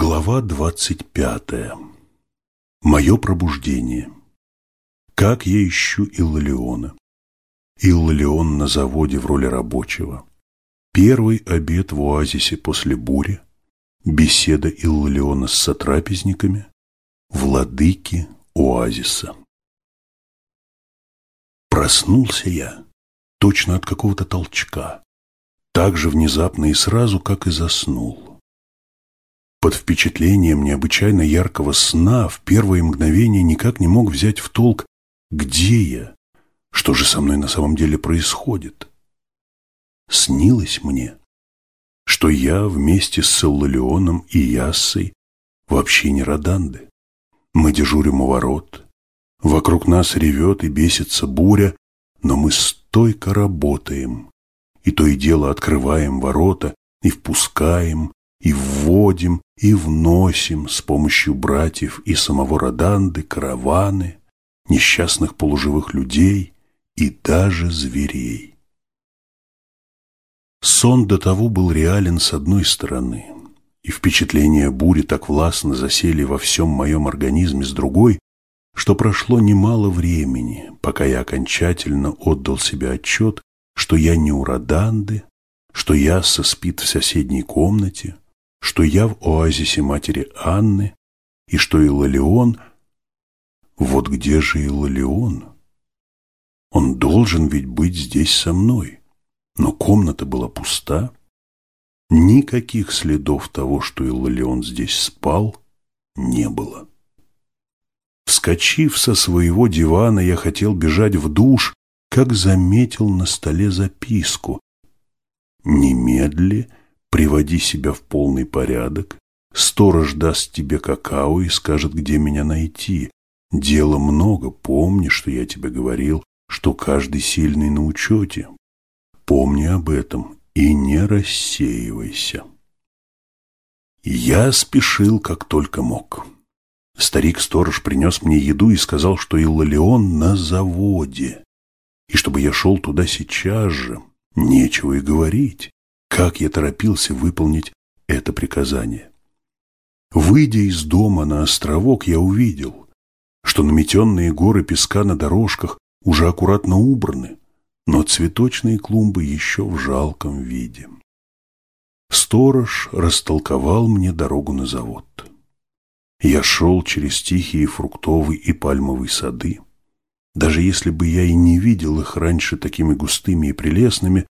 Глава двадцать пятая. Мое пробуждение. Как я ищу Иллалиона. Иллалион на заводе в роли рабочего. Первый обед в оазисе после бури. Беседа Иллалиона с сотрапезниками. Владыки оазиса. Проснулся я точно от какого-то толчка. Так же внезапно и сразу, как и заснул. Под впечатлением необычайно яркого сна в первые мгновения никак не мог взять в толк, где я, что же со мной на самом деле происходит. Снилось мне, что я вместе с Иллалионом и Яссой вообще не Роданды. Мы дежурим у ворот, вокруг нас ревет и бесится буря, но мы стойко работаем, и то и дело открываем ворота и впускаем, и вводим, и вносим с помощью братьев и самого Роданды караваны, несчастных полуживых людей и даже зверей. Сон до того был реален с одной стороны, и впечатления бури так властно засели во всем моем организме с другой, что прошло немало времени, пока я окончательно отдал себе отчет, что я не у Роданды, что Ясса спит в соседней комнате, что я в оазисе матери Анны и что Иллалион... Вот где же Иллалион? Он должен ведь быть здесь со мной. Но комната была пуста. Никаких следов того, что Иллалион здесь спал, не было. Вскочив со своего дивана, я хотел бежать в душ, как заметил на столе записку. «Немедли Приводи себя в полный порядок. Сторож даст тебе какао и скажет, где меня найти. Дела много, помни, что я тебе говорил, что каждый сильный на учете. Помни об этом и не рассеивайся. Я спешил, как только мог. Старик-сторож принес мне еду и сказал, что Иллалион на заводе, и чтобы я шел туда сейчас же, нечего и говорить. Как я торопился выполнить это приказание. Выйдя из дома на островок, я увидел, что наметенные горы песка на дорожках уже аккуратно убраны, но цветочные клумбы еще в жалком виде. Сторож растолковал мне дорогу на завод. Я шел через тихие фруктовые и пальмовые сады. Даже если бы я и не видел их раньше такими густыми и прелестными,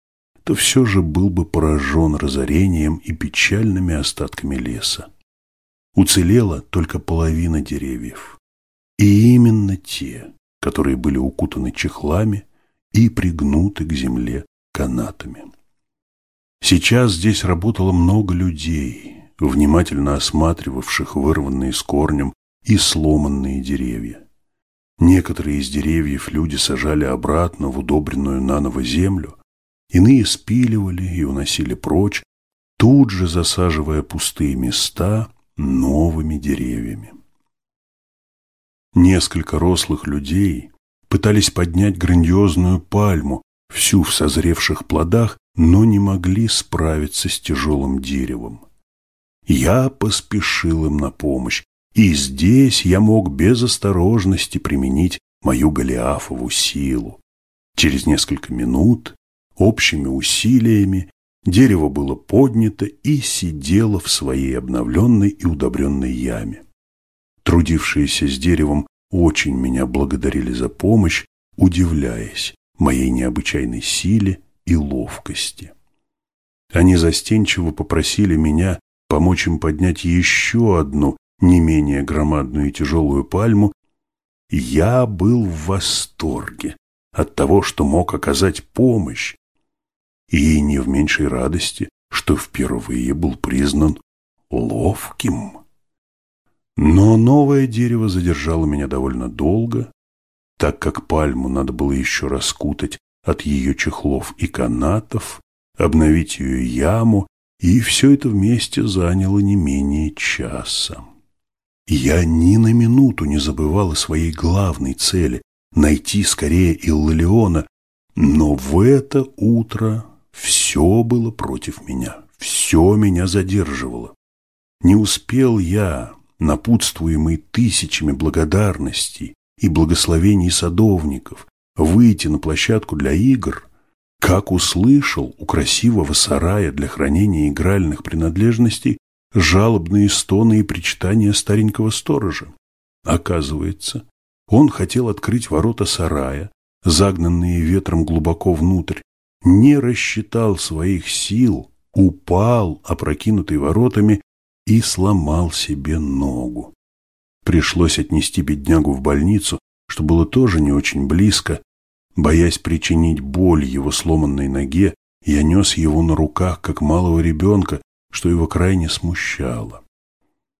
то все же был бы поражен разорением и печальными остатками леса. Уцелела только половина деревьев. И именно те, которые были укутаны чехлами и пригнуты к земле канатами. Сейчас здесь работало много людей, внимательно осматривавших вырванные с корнем и сломанные деревья. Некоторые из деревьев люди сажали обратно в удобренную наново землю, Иные спиливали и уносили прочь, тут же засаживая пустые места новыми деревьями. Несколько рослых людей пытались поднять грандиозную пальму, всю в созревших плодах, но не могли справиться с тяжелым деревом. Я поспешил им на помощь, и здесь я мог без осторожности применить мою Голиафову силу. Через несколько минут Общими усилиями дерево было поднято и сидело в своей обновленной и удобренной яме. Трудившиеся с деревом очень меня благодарили за помощь, удивляясь моей необычайной силе и ловкости. Они застенчиво попросили меня помочь им поднять еще одну не менее громадную и тяжелую пальму. Я был в восторге от того, что мог оказать помощь, и не в меньшей радости, что впервые был признан ловким. Но новое дерево задержало меня довольно долго, так как пальму надо было еще раскутать от ее чехлов и канатов, обновить ее яму, и все это вместе заняло не менее часа. Я ни на минуту не забывал о своей главной цели – найти скорее Иллиона, но в это утро все было против меня, все меня задерживало. Не успел я, напутствуемый тысячами благодарностей и благословений садовников, выйти на площадку для игр, как услышал у красивого сарая для хранения игральных принадлежностей жалобные стоны и причитания старенького сторожа. Оказывается, он хотел открыть ворота сарая, загнанные ветром глубоко внутрь, не рассчитал своих сил, упал, опрокинутый воротами, и сломал себе ногу. Пришлось отнести беднягу в больницу, что было тоже не очень близко. Боясь причинить боль его сломанной ноге, я нес его на руках, как малого ребенка, что его крайне смущало.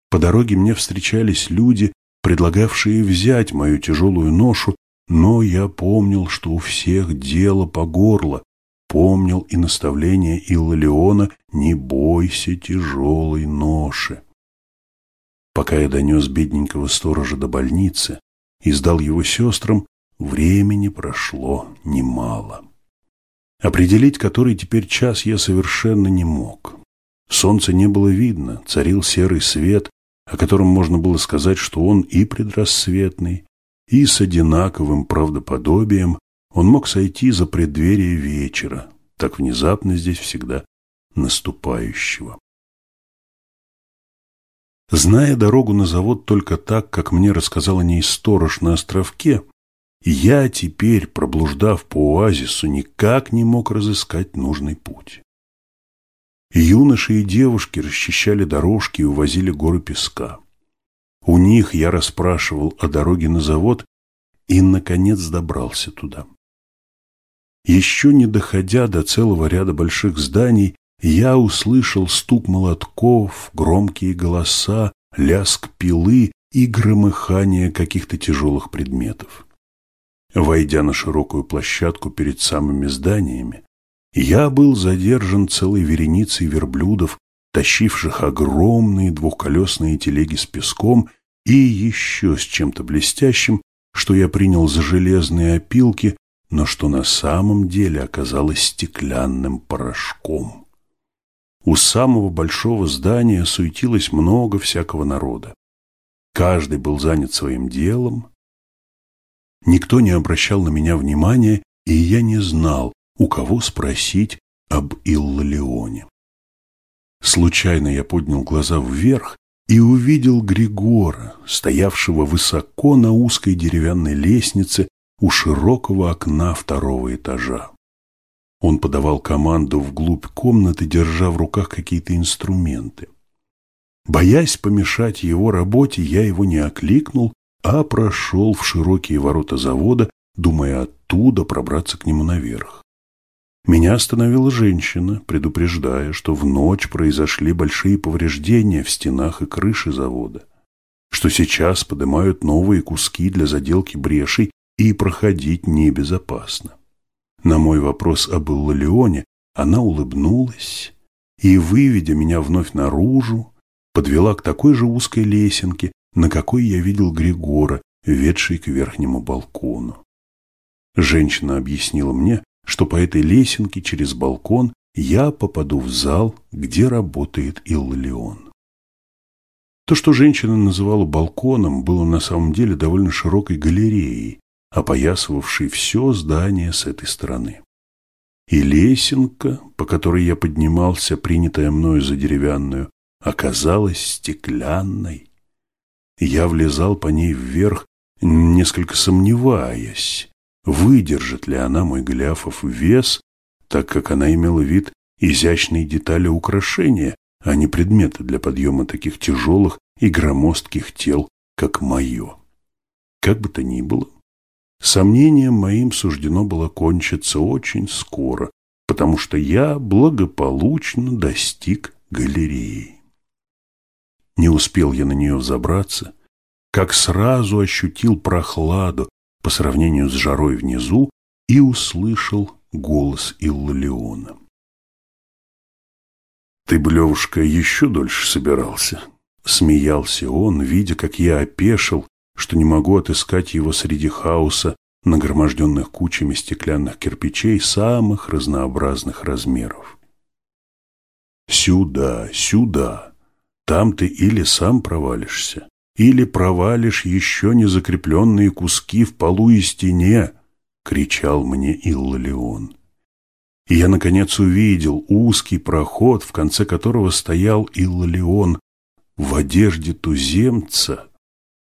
По дороге мне встречались люди, предлагавшие взять мою тяжелую ношу, но я помнил, что у всех дело по горло, помнил и наставление Иллалиона «Не бойся тяжелой ноши». Пока я донес бедненького сторожа до больницы и сдал его сестрам, времени прошло немало. Определить, который теперь час, я совершенно не мог. Солнца не было видно, царил серый свет, о котором можно было сказать, что он и предрассветный, и с одинаковым правдоподобием он мог сойти за преддверие вечера, так внезапно здесь всегда наступающего. Зная дорогу на завод только так, как мне рассказал о ней сторож на островке, я теперь, проблуждав по оазису, никак не мог разыскать нужный путь. Юноши и девушки расчищали дорожки и увозили горы песка. У них я расспрашивал о дороге на завод и, наконец, добрался туда. Еще не доходя до целого ряда больших зданий, я услышал стук молотков, громкие голоса, лязг пилы и громыхание каких-то тяжелых предметов. Войдя на широкую площадку перед самыми зданиями, я был задержан целой вереницей верблюдов, тащивших огромные двухколесные телеги с песком и еще с чем-то блестящим, что я принял за железные опилки, но что на самом деле оказалось стеклянным порошком. У самого большого здания суетилось много всякого народа. Каждый был занят своим делом. Никто не обращал на меня внимания, и я не знал, у кого спросить об Иллалионе. Случайно я поднял глаза вверх и увидел Григора, стоявшего высоко на узкой деревянной лестнице у широкого окна второго этажа. Он подавал команду вглубь комнаты, держа в руках какие-то инструменты. Боясь помешать его работе, я его не окликнул, а прошел в широкие ворота завода, думая оттуда пробраться к нему наверх. Меня остановила женщина, предупреждая, что в ночь произошли большие повреждения в стенах и крыше завода, что сейчас поднимают новые куски для заделки брешей и проходить небезопасно. На мой вопрос об Иллалионе она улыбнулась и, выведя меня вновь наружу, подвела к такой же узкой лесенке, на какой я видел Григора, ведший к верхнему балкону. Женщина объяснила мне, что по этой лесенке через балкон я попаду в зал, где работает Иллион. То, что женщина называла балконом, было на самом деле довольно широкой галереей, опоясывавшей все здание с этой стороны. И лесенка, по которой я поднимался, принятая мною за деревянную, оказалась стеклянной. Я влезал по ней вверх, несколько сомневаясь, выдержит ли она мой Голиафов вес, так как она имела вид изящной детали украшения, а не предмета для подъема таких тяжелых и громоздких тел, как мое. Как бы то ни было, сомнением моим суждено было кончиться очень скоро, потому что я благополучно достиг галереи. Не успел я на нее взобраться, как сразу ощутил прохладу, по сравнению с жарой внизу и услышал голос Иллалиона. «Ты, Блевушка, еще дольше собирался?» Смеялся он, видя, как я опешил, что не могу отыскать его среди хаоса, нагроможденных кучами стеклянных кирпичей самых разнообразных размеров. «Сюда, сюда!» – там ты или сам провалишься, или провалишь еще не закрепленные куски в полу и стене, кричал мне Иллалион. И я, наконец, увидел узкий проход, в конце которого стоял Иллалион в одежде туземца,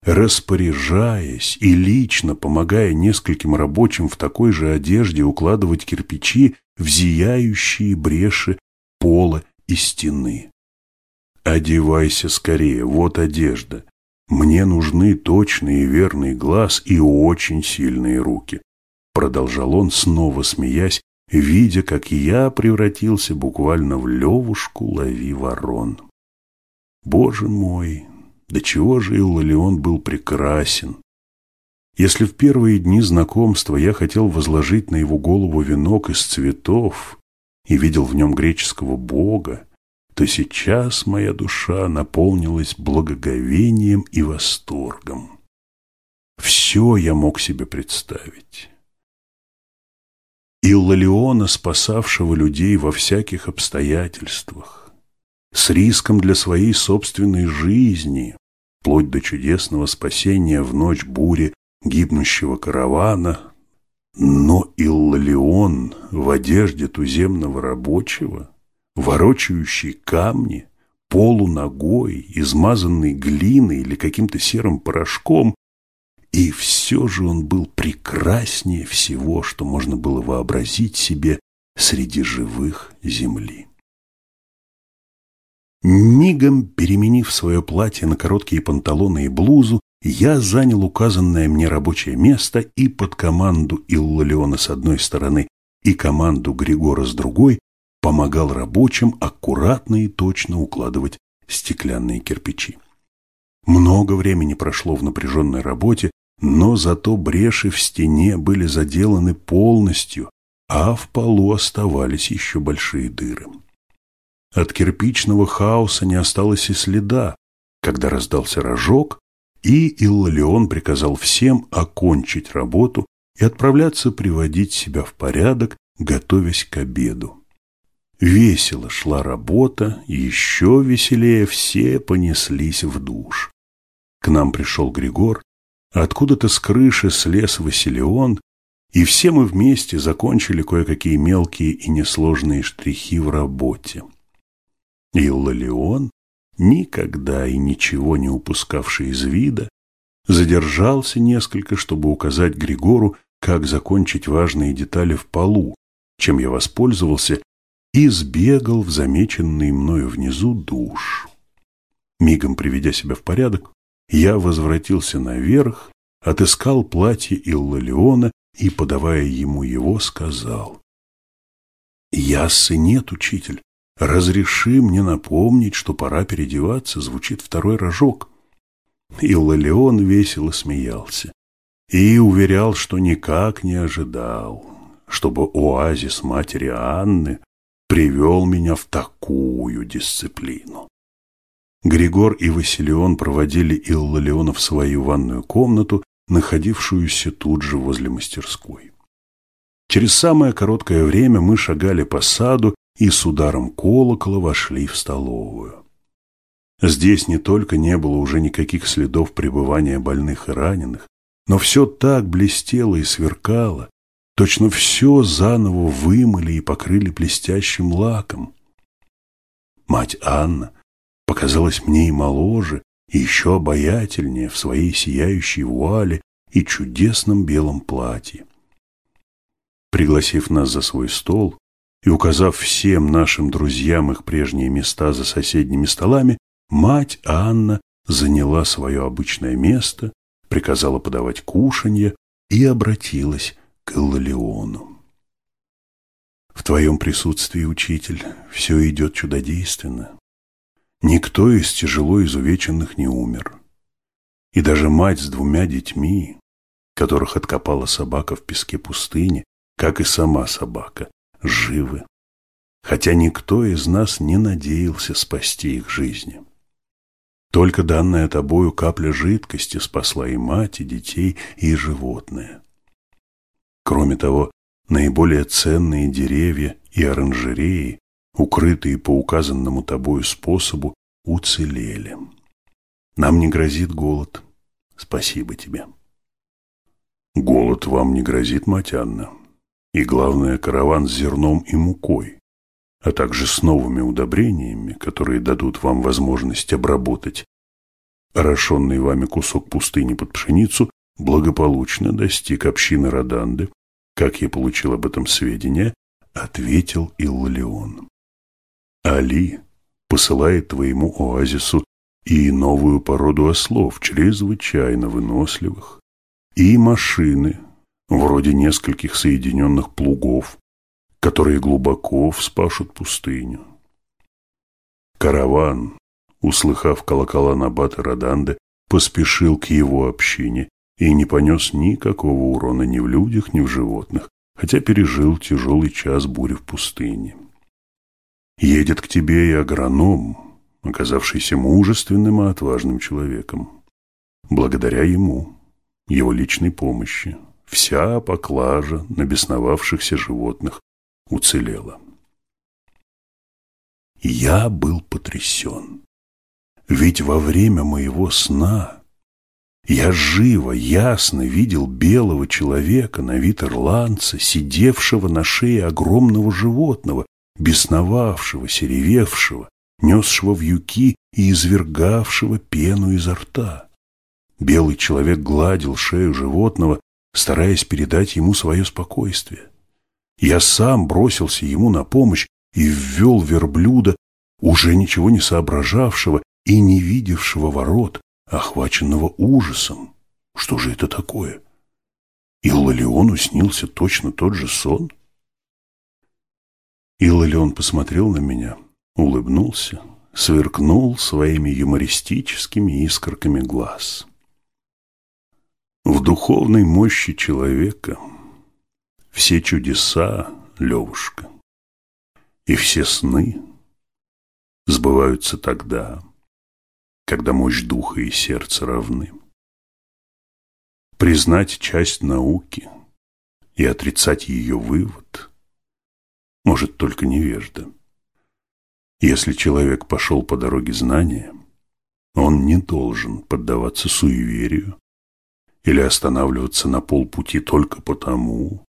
распоряжаясь и лично помогая нескольким рабочим в такой же одежде укладывать кирпичи в зияющие бреши пола и стены. «Одевайся скорее, вот одежда. Мне нужны точный и верный глаз и очень сильные руки», продолжал он, снова смеясь, видя, как я превратился буквально в левушку лови ворон. Боже мой, до чего же Иллалион был прекрасен! Если в первые дни знакомства я хотел возложить на его голову венок из цветов и видел в нем греческого бога, то сейчас моя душа наполнилась благоговением и восторгом. Все я мог себе представить. Иллалиона, спасавшего людей во всяких обстоятельствах, с риском для своей собственной жизни, вплоть до чудесного спасения в ночь бури гибнущего каравана, но Иллалион в одежде туземного рабочего, ворочающий камни, полуногой, измазанный глиной или каким-то серым порошком, и все же он был прекраснее всего, что можно было вообразить себе среди живых земли. Мигом переменив свое платье на короткие панталоны и блузу, я занял указанное мне рабочее место и под команду Иллалиона с одной стороны и команду Григора с другой помогал рабочим аккуратно и точно укладывать стеклянные кирпичи. Много времени прошло в напряженной работе, но зато бреши в стене были заделаны полностью, а в полу оставались еще большие дыры. От кирпичного хаоса не осталось и следа, когда раздался рожок, и Иллалион приказал всем окончить работу и отправляться приводить себя в порядок, готовясь к обеду. Весело шла работа, еще веселее все понеслись в душ. К нам пришел Григор Откуда-то с крыши слез Василион, и все мы вместе закончили кое-какие мелкие и несложные штрихи в работе. И Лолеон, никогда и ничего не упускавший из вида, задержался несколько, чтобы указать Григору, как закончить важные детали в полу, чем я воспользовался и сбегал в замеченный мною внизу душ. Мигом приведя себя в порядок, я возвратился наверх, отыскал платье Иллалиона и, подавая ему его, сказал. «Яссы нет, учитель. Разреши мне напомнить, что пора переодеваться, звучит второй рожок». Иллалион весело смеялся и уверял, что никак не ожидал, чтобы оазис матери Анны привел меня в такую дисциплину. Григор и Василион проводили Иллалиона в свою ванную комнату, находившуюся тут же возле мастерской. Через самое короткое время мы шагали по саду и с ударом колокола вошли в столовую. Здесь не только не было уже никаких следов пребывания больных и раненых, но все так блестело и сверкало, точно все заново вымыли и покрыли блестящим лаком. Мать Анна показалась мне и моложе, и еще обаятельнее в своей сияющей вуале и чудесном белом платье. Пригласив нас за свой стол и указав всем нашим друзьям их прежние места за соседними столами, мать Анна заняла свое обычное место, приказала подавать кушанье и обратилась к Иллалиону. В твоем присутствии, учитель, все идет чудодейственно. Никто из тяжело изувеченных не умер. И даже мать с двумя детьми, которых откопала собака в песке пустыни, как и сама собака, живы. Хотя никто из нас не надеялся спасти их жизни. Только данная тобою капля жидкости спасла и мать, и детей, и животное. Кроме того, наиболее ценные деревья и оранжереи укрытые по указанному тобою способу, уцелели. Нам не грозит голод. Спасибо тебе. Голод вам не грозит, мать Анна. И главное, караван с зерном и мукой, а также с новыми удобрениями, которые дадут вам возможность обработать орошенный вами кусок пустыни под пшеницу, благополучно достиг общины Роданды, как я получил об этом сведения, ответил Иллион. Али посылает твоему оазису и новую породу ослов, чрезвычайно выносливых, и машины, вроде нескольких соединенных плугов, которые глубоко вспашут пустыню. Караван, услыхав колокола Набата Раданды, поспешил к его общине и не понес никакого урона ни в людях, ни в животных, хотя пережил тяжелый час бури в пустыне. Едет к тебе и агроном, оказавшийся мужественным и отважным человеком. Благодаря ему его личной помощи, вся поклажа на бесновавшихся животных уцелела. Я был потрясен. Ведь во время моего сна я живо, ясно видел белого человека на вид ирландца, сидевшего на шее огромного животного, бесновавшего, ревевшего, несшего вьюки и извергавшего пену изо рта. Белый человек гладил шею животного, стараясь передать ему свое спокойствие. Я сам бросился ему на помощь и ввел верблюда, уже ничего не соображавшего и не видевшего ворот, охваченного ужасом. Что же это такое? Иллалиону снился точно тот же сон? Иллалион посмотрел на меня, улыбнулся, сверкнул своими юмористическими искорками глаз. В духовной мощи человека все чудеса, Левушка, и все сны сбываются тогда, когда мощь духа и сердца равны. Признать часть науки и отрицать ее вывод может только невежда. Если человек пошел по дороге знания, он не должен поддаваться суеверию или останавливаться на полпути только потому,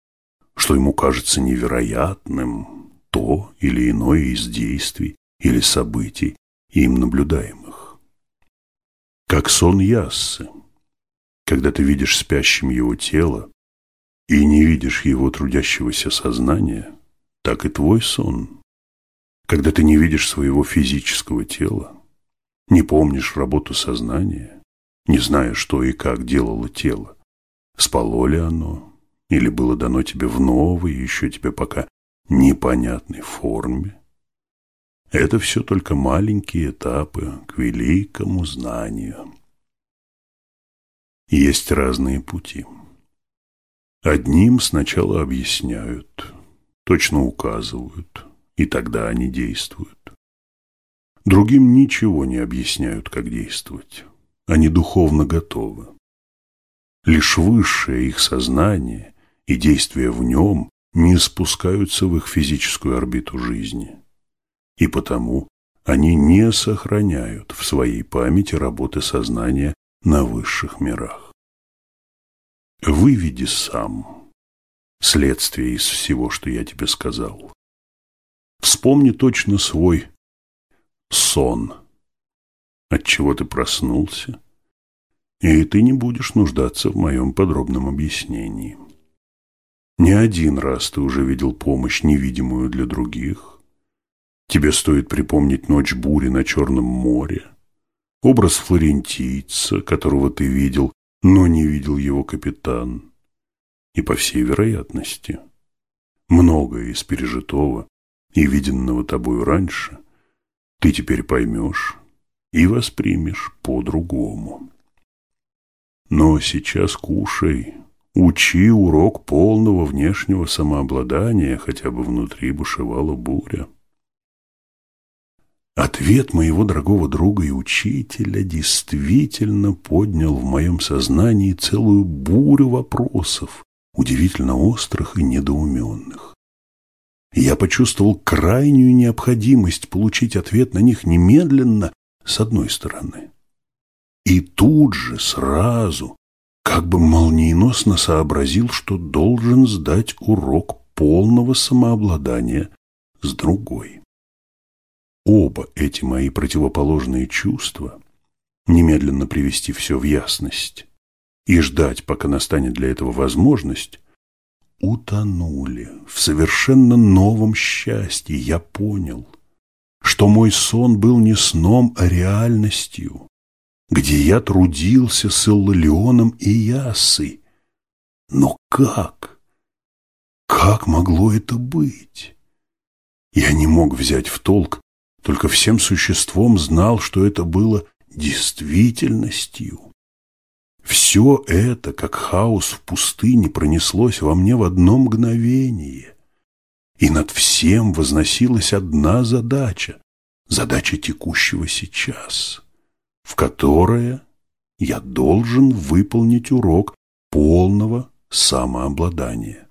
что ему кажется невероятным то или иное из действий или событий, им наблюдаемых. Как сон Яссы, когда ты видишь спящим его тело и не видишь его трудящегося сознания, так и твой сон, когда ты не видишь своего физического тела, не помнишь работу сознания, не зная, что и как делало тело. Спало ли оно, или было дано тебе в новой, еще тебе пока непонятной форме. Это все только маленькие этапы к великому знанию. Есть разные пути. Одним сначала объясняют, точно указывают, и тогда они действуют. Другим ничего не объясняют, как действовать они духовно готовы. Лишь высшее их сознание и действия в нем не спускаются в их физическую орбиту жизни. И потому они не сохраняют в своей памяти работы сознания на высших мирах. Выведи сам следствие из всего, что я тебе сказал. Вспомни точно свой сон – от чего ты проснулся, и ты не будешь нуждаться в моем подробном объяснении. Не один раз ты уже видел помощь, невидимую для других. Тебе стоит припомнить ночь бури на Черном море, образ флорентийца, которого ты видел, но не видел его капитан. И, по всей вероятности, многое из пережитого и виденного тобою раньше ты теперь поймешь и воспримешь по-другому. Но сейчас кушай, учи урок полного внешнего самообладания, хотя бы внутри бушевала буря. Ответ моего дорогого друга и учителя действительно поднял в моем сознании целую бурю вопросов, удивительно острых и недоуменных. Я почувствовал крайнюю необходимость получить ответ на них немедленно с одной стороны. И тут же, сразу, как бы молниеносно сообразил, что должен сдать урок полного самообладания с другой. Оба эти мои противоположные чувства, немедленно привести все в ясность и ждать, пока настанет для этого возможность, утонули в совершенно новом счастье. Я понял, что мой сон был не сном, а реальностью, где я трудился с Иллалионом и Яссой. Но как? Как могло это быть? Я не мог взять в толк, только всем существом знал, что это было действительностью. Все это, как хаос в пустыне, пронеслось во мне в одно мгновение. И над всем возносилась одна задача, задача текущего сейчас, в которое я должен выполнить урок полного самообладания.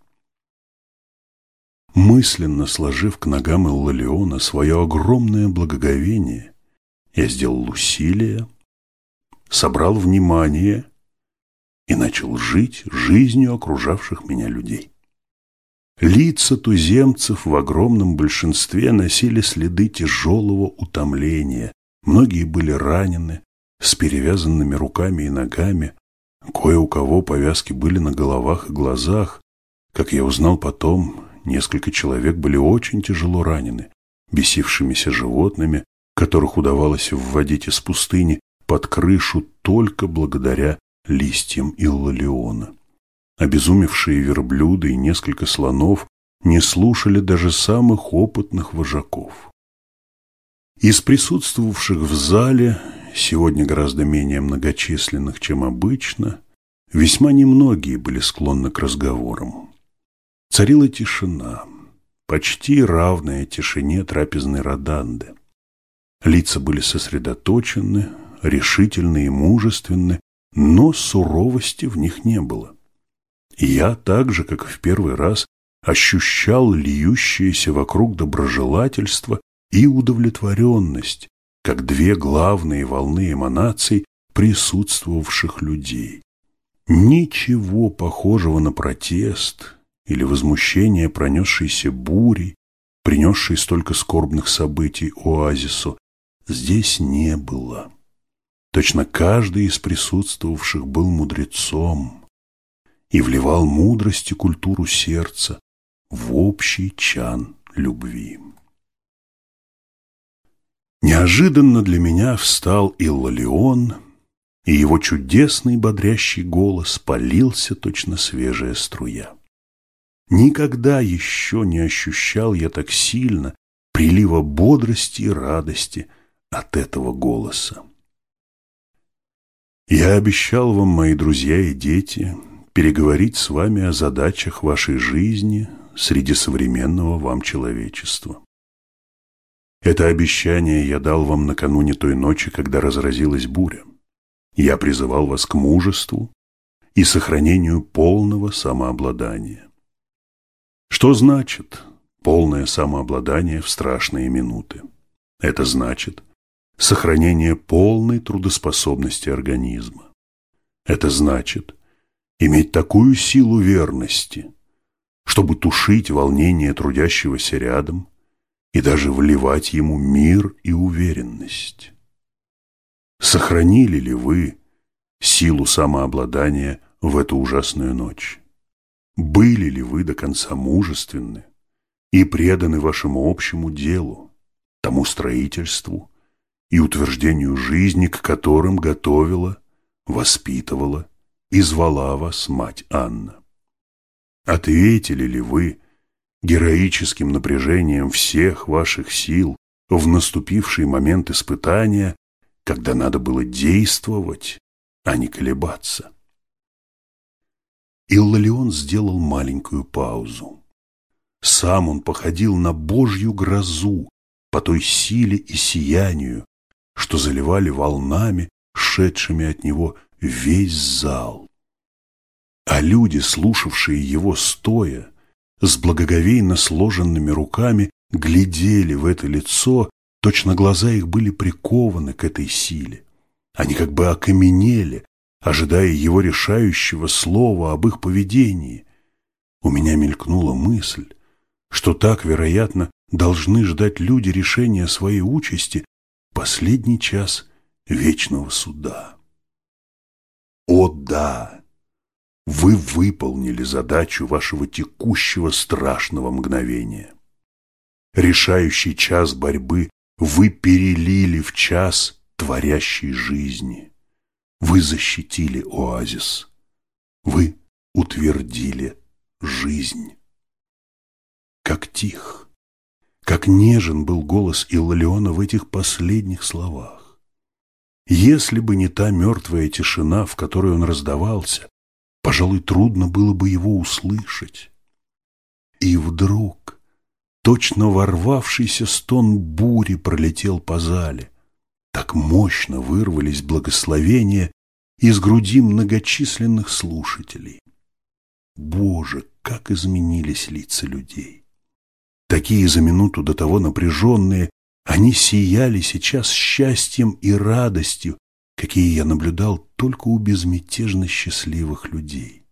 Мысленно сложив к ногам Иллалиона свое огромное благоговение, я сделал усилие, собрал внимание и начал жить жизнью окружавших меня людей. Лица туземцев в огромном большинстве носили следы тяжелого утомления, многие были ранены, с перевязанными руками и ногами, кое у кого повязки были на головах и глазах. Как я узнал потом, несколько человек были очень тяжело ранены, бесившимися животными, которых удавалось вводить из пустыни под крышу только благодаря листьям иллалиона. Обезумевшие верблюды и несколько слонов не слушали даже самых опытных вожаков. Из присутствовавших в зале, сегодня гораздо менее многочисленных, чем обычно, весьма немногие были склонны к разговорам. Царила тишина, почти равная тишине трапезной Роданды. Лица были сосредоточены, решительны и мужественны, но суровости в них не было. Я так же, как в первый раз, ощущал льющееся вокруг доброжелательство и удовлетворенность, как две главные волны эманаций присутствовавших людей. Ничего похожего на протест или возмущение пронесшейся бурей, принесшей столько скорбных событий оазису, здесь не было. Точно каждый из присутствовавших был мудрецом и вливал мудрость и культуру сердца в общий чан любви. Неожиданно для меня встал Иллалион, и его чудесный бодрящий голос полился точно свежая струя. Никогда еще не ощущал я так сильно прилива бодрости и радости от этого голоса. Я обещал вам, мои друзья и дети, переговорить с вами о задачах вашей жизни среди современного вам человечества. Это обещание я дал вам накануне той ночи, когда разразилась буря. Я призывал вас к мужеству и сохранению полного самообладания. Что значит полное самообладание в страшные минуты? Это значит – сохранение полной трудоспособности организма. Это значит иметь такую силу верности, чтобы тушить волнение трудящегося рядом и даже вливать ему мир и уверенность. Сохранили ли вы силу самообладания в эту ужасную ночь? Были ли вы до конца мужественны и преданы вашему общему делу, тому строительству, и утверждению жизни, к которым готовила, воспитывала и звала вас мать Анна. Ответили ли вы героическим напряжением всех ваших сил в наступивший момент испытания, когда надо было действовать, а не колебаться? Иллалион сделал маленькую паузу. Сам он походил на божью грозу по той силе и сиянию, что заливали волнами, шедшими от него весь зал. А люди, слушавшие его стоя, с благоговейно сложенными руками, глядели в это лицо, Точно глаза их были прикованы к этой силе. Они как бы окаменели, ожидая его решающего слова об их поведении. У меня мелькнула мысль, что так, вероятно, должны ждать люди решения своей участи последний час вечного суда. О да! Вы выполнили задачу вашего текущего страшного мгновения. Решающий час борьбы вы перелили в час творящей жизни. Вы защитили оазис. Вы утвердили жизнь. Как тих, как нежен был голос Иллиона в этих последних словах. Если бы не та мертвая тишина, в которой он раздавался, пожалуй, трудно было бы его услышать. И вдруг точно ворвавшийся стон бури пролетел по зале. Так мощно вырвались благословения из груди многочисленных слушателей. Боже, как изменились лица людей! Такие за минуту до того напряженные, они сияли сейчас счастьем и радостью, какие я наблюдал только у безмятежно счастливых людей.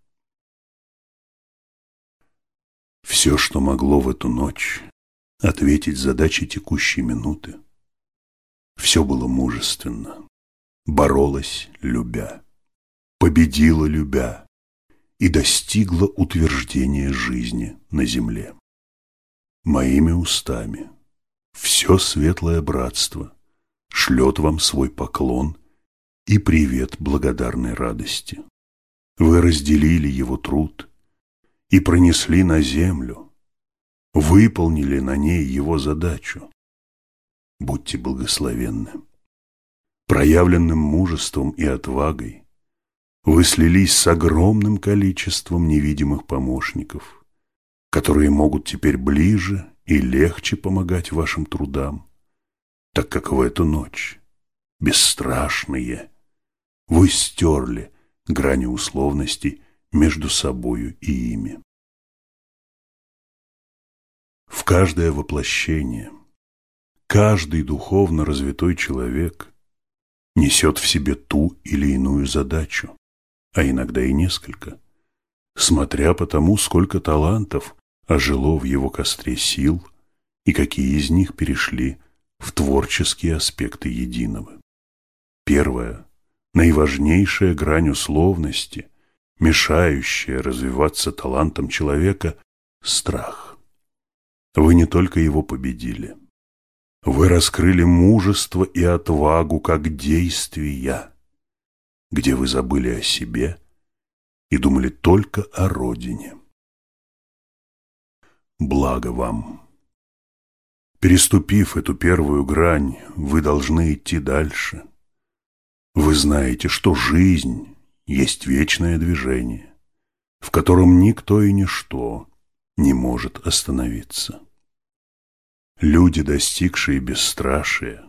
Все, что могло в эту ночь ответить задаче текущей минуты, все было мужественно, боролась любя, победила любя и достигла утверждения жизни на земле. Моими устами все светлое братство шлет вам свой поклон и привет благодарной радости. Вы разделили его труд и пронесли на землю, выполнили на ней его задачу. Будьте благословенны. Проявленным мужеством и отвагой вы слились с огромным количеством невидимых помощников, которые могут теперь ближе и легче помогать вашим трудам, так как в эту ночь, бесстрашные, вы стерли грани условностей между собою и ими. В каждое воплощение, каждый духовно развитой человек несет в себе ту или иную задачу, а иногда и несколько, смотря по тому, сколько талантов ожило в его костре сил и какие из них перешли в творческие аспекты единого. Первая, наиважнейшая грань условности, мешающая развиваться талантом человека – страх. Вы не только его победили, вы раскрыли мужество и отвагу как действия, где вы забыли о себе и думали только о родине. Благо вам! Переступив эту первую грань, вы должны идти дальше. Вы знаете, что жизнь есть вечное движение, в котором никто и ничто не может остановиться. Люди, достигшие бесстрашия,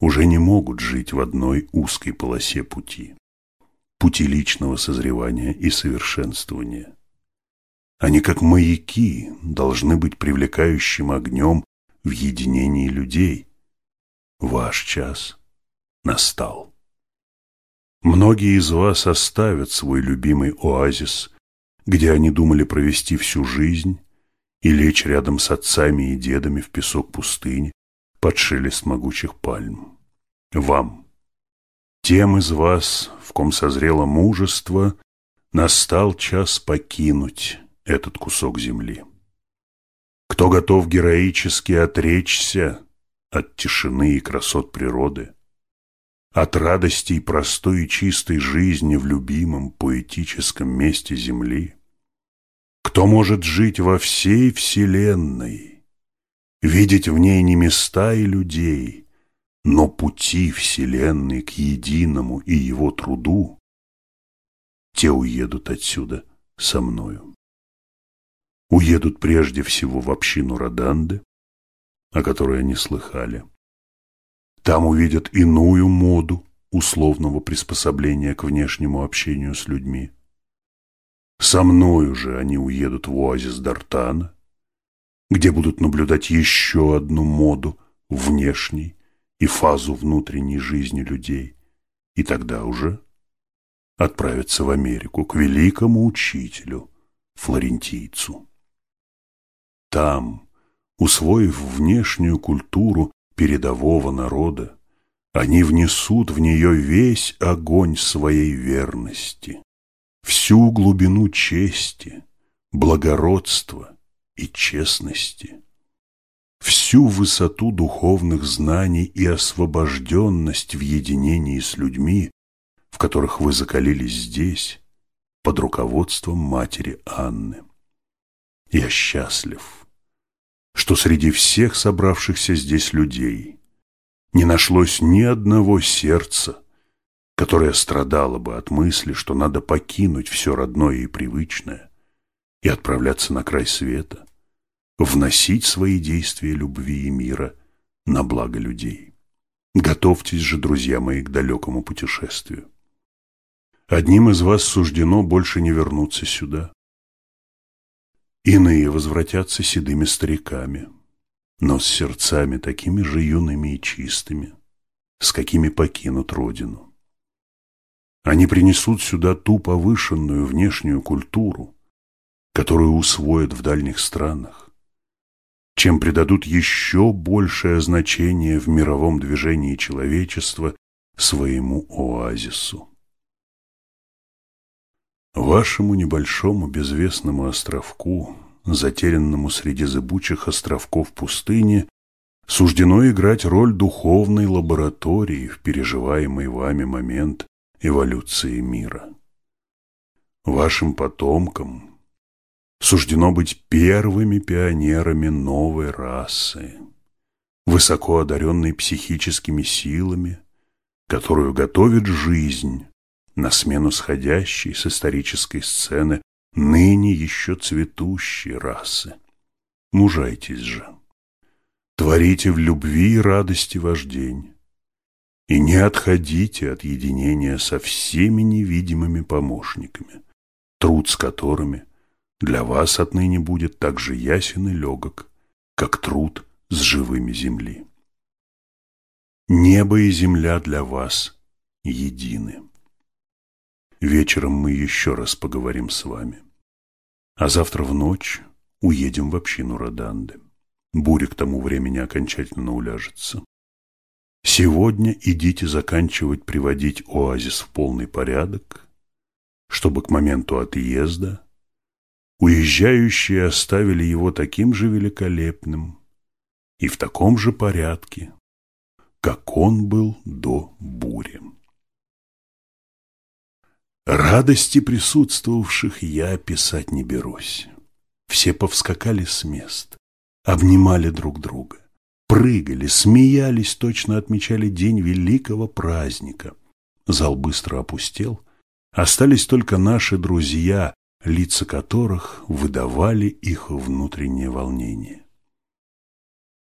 уже не могут жить в одной узкой полосе пути, пути личного созревания и совершенствования. Они, как маяки, должны быть привлекающим огнем в единении людей. Ваш час настал. Многие из вас оставят свой любимый оазис, где они думали провести всю жизнь и лечь рядом с отцами и дедами в песок пустыни под шелест могучих пальм. Вам, тем из вас, в ком созрело мужество, настал час покинуть этот кусок земли. Кто готов героически отречься от тишины и красот природы, от радостей простой и чистой жизни в любимом поэтическом месте земли? Кто может жить во всей вселенной, видеть в ней не места и людей, но пути вселенной к единому и его труду, те уедут отсюда со мною уедут прежде всего в общину Роданды, о которой они слыхали. Там увидят иную моду условного приспособления к внешнему общению с людьми. Со мною же они уедут в оазис Дартана, где будут наблюдать еще одну моду внешней и фазу внутренней жизни людей, и тогда уже отправиться в Америку к великому учителю, флорентийцу. Там, усвоив внешнюю культуру передового народа, они внесут в нее весь огонь своей верности, всю глубину чести, благородства и честности, всю высоту духовных знаний и освобожденность в единении с людьми, в которых вы закалились здесь, под руководством матери Анны. Я счастлив, что среди всех собравшихся здесь людей не нашлось ни одного сердца, которое страдало бы от мысли, что надо покинуть все родное и привычное и отправляться на край света, вносить свои действия любви и мира на благо людей. Готовьтесь же, друзья мои, к далекому путешествию. Одним из вас суждено больше не вернуться сюда. Иные возвратятся седыми стариками, но с сердцами такими же юными и чистыми, с какими покинут родину. Они принесут сюда ту повышенную внешнюю культуру, которую усвоят в дальних странах, чем придадут еще большее значение в мировом движении человечества своему оазису. Вашему небольшому безвестному островку, затерянному среди зыбучих островков пустыни, суждено играть роль духовной лаборатории в переживаемый вами момент эволюции мира. Вашим потомкам суждено быть первыми пионерами новой расы, высоко одаренной психическими силами, которую готовит жизнь на смену сходящей с исторической сцены ныне еще цветущей расы. Мужайтесь же, творите в любви и радости вождень, и не отходите от единения со всеми невидимыми помощниками, труд с которыми для вас отныне будет так же ясен и легок, как труд с живыми земли. Небо и земля для вас едины. Вечером мы еще раз поговорим с вами. А завтра в ночь уедем в общину Роданды. Буря к тому времени окончательно уляжется. Сегодня идите заканчивать приводить оазис в полный порядок, чтобы к моменту отъезда уезжающие оставили его таким же великолепным и в таком же порядке, как он был до бури. Радости присутствовавших я описать не берусь. Все повскакали с мест, обнимали друг друга, прыгали, смеялись, точно отмечали день великого праздника. Зал быстро опустел, остались только наши друзья, лица которых выдавали их внутреннее волнение.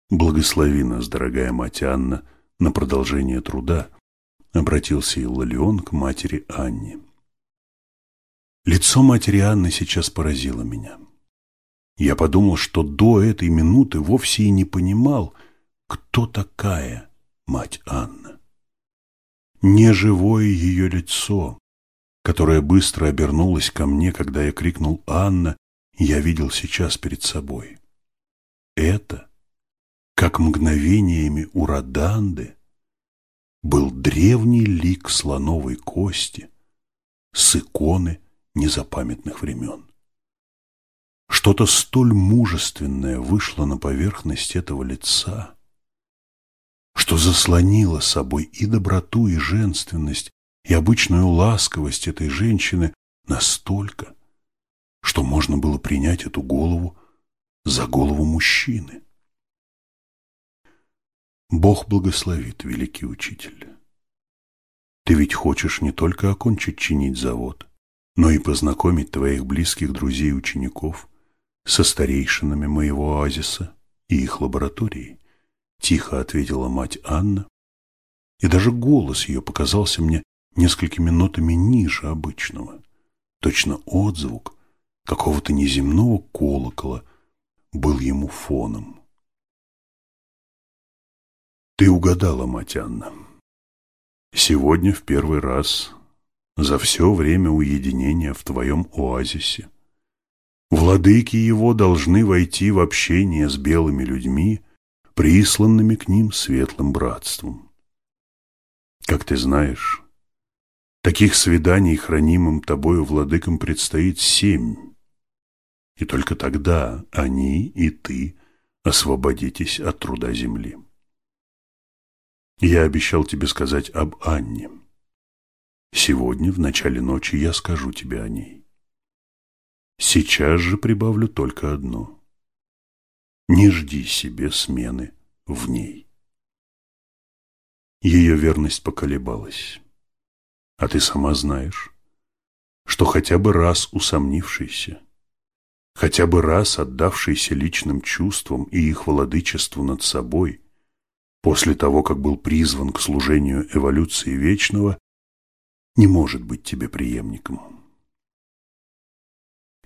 «Благослови нас, дорогая мать Анна, на продолжение труда», обратился Иллалион к матери Анне. Лицо матери Анны сейчас поразило меня. Я подумал, что до этой минуты вовсе и не понимал, кто такая мать Анна. Неживое ее лицо, которое быстро обернулось ко мне, когда я крикнул «Анна», я видел сейчас перед собой. Это, как мгновениями у Роданды, был древний лик слоновой кости с иконы незапамятных времен. Что-то столь мужественное вышло на поверхность этого лица, что заслонило собой и доброту, и женственность, и обычную ласковость этой женщины настолько, что можно было принять эту голову за голову мужчины. Бог благословит, великий учитель. Ты ведь хочешь не только окончить чинить завод, но и познакомить твоих близких друзей и учеников со старейшинами моего оазиса и их лабораторией, тихо ответила мать Анна, и даже голос ее показался мне несколькими нотами ниже обычного. Точно отзвук какого-то неземного колокола был ему фоном. Ты угадала, мать Анна. Сегодня в первый раз за все время уединения в твоем оазисе владыки его должны войти в общение с белыми людьми, присланными к ним светлым братством. Как ты знаешь, таких свиданий хранимым тобою владыкам предстоит семь, и только тогда они и ты освободитесь от труда земли. Я обещал тебе сказать об Анне. Сегодня, в начале ночи, я скажу тебе о ней. Сейчас же прибавлю только одно. Не жди себе смены в ней. Ее верность поколебалась. А ты сама знаешь, что хотя бы раз усомнившийся, хотя бы раз отдавшийся личным чувствам и их владычеству над собой, после того, как был призван к служению эволюции вечного, не может быть тебе преемником.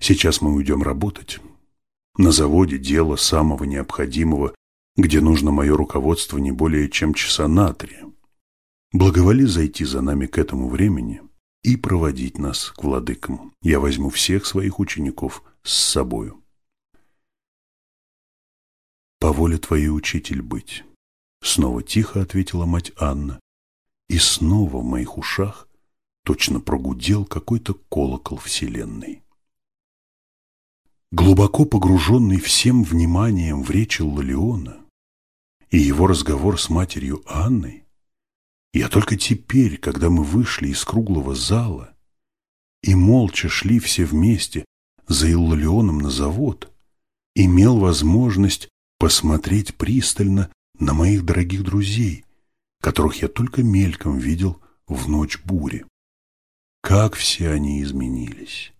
Сейчас мы уйдем работать. На заводе дело самого необходимого, где нужно мое руководство не более чем часа на три. Благоволи зайти за нами к этому времени и проводить нас к владыкам. Я возьму всех своих учеников с собою. «По воле твоей, учитель, быть», — снова тихо ответила мать Анна, и снова в моих ушах точно прогудел какой-то колокол вселенной. Глубоко погруженный всем вниманием в речь Лалеона и его разговор с матерью Анной, я только теперь, когда мы вышли из круглого зала и молча шли все вместе за Иллалионом на завод, имел возможность посмотреть пристально на моих дорогих друзей, которых я только мельком видел в ночь бури. Как все они изменились!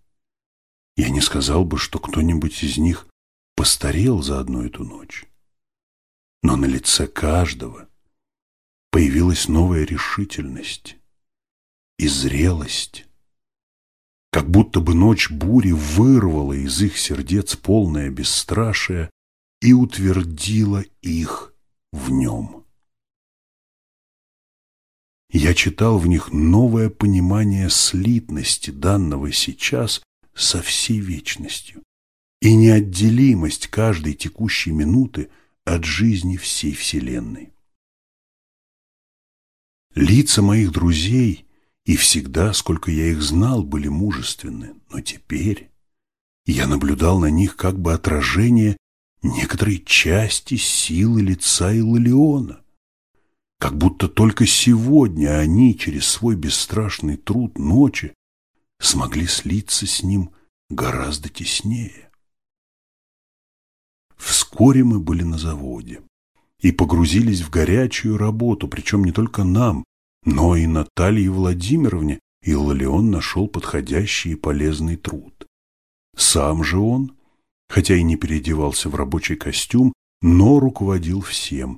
Я не сказал бы, что кто-нибудь из них постарел за одну эту ночь. Но на лице каждого появилась новая решительность и зрелость. Как будто бы ночь бури вырвала из их сердец полное бесстрашие и утвердила их в нем. Я читал в них новое понимание слитности данного сейчас со всей вечностью и неотделимость каждой текущей минуты от жизни всей Вселенной. Лица моих друзей и всегда, сколько я их знал, были мужественны, но теперь я наблюдал на них как бы отражение некоторой части силы лица Иллиона. Как будто только сегодня они через свой бесстрашный труд ночи смогли слиться с ним гораздо теснее. Вскоре мы были на заводе и погрузились в горячую работу, причем не только нам, но и Наталье Владимировне, и Лолеон нашел подходящий и полезный труд. Сам же он, хотя и не переодевался в рабочий костюм, но руководил всем,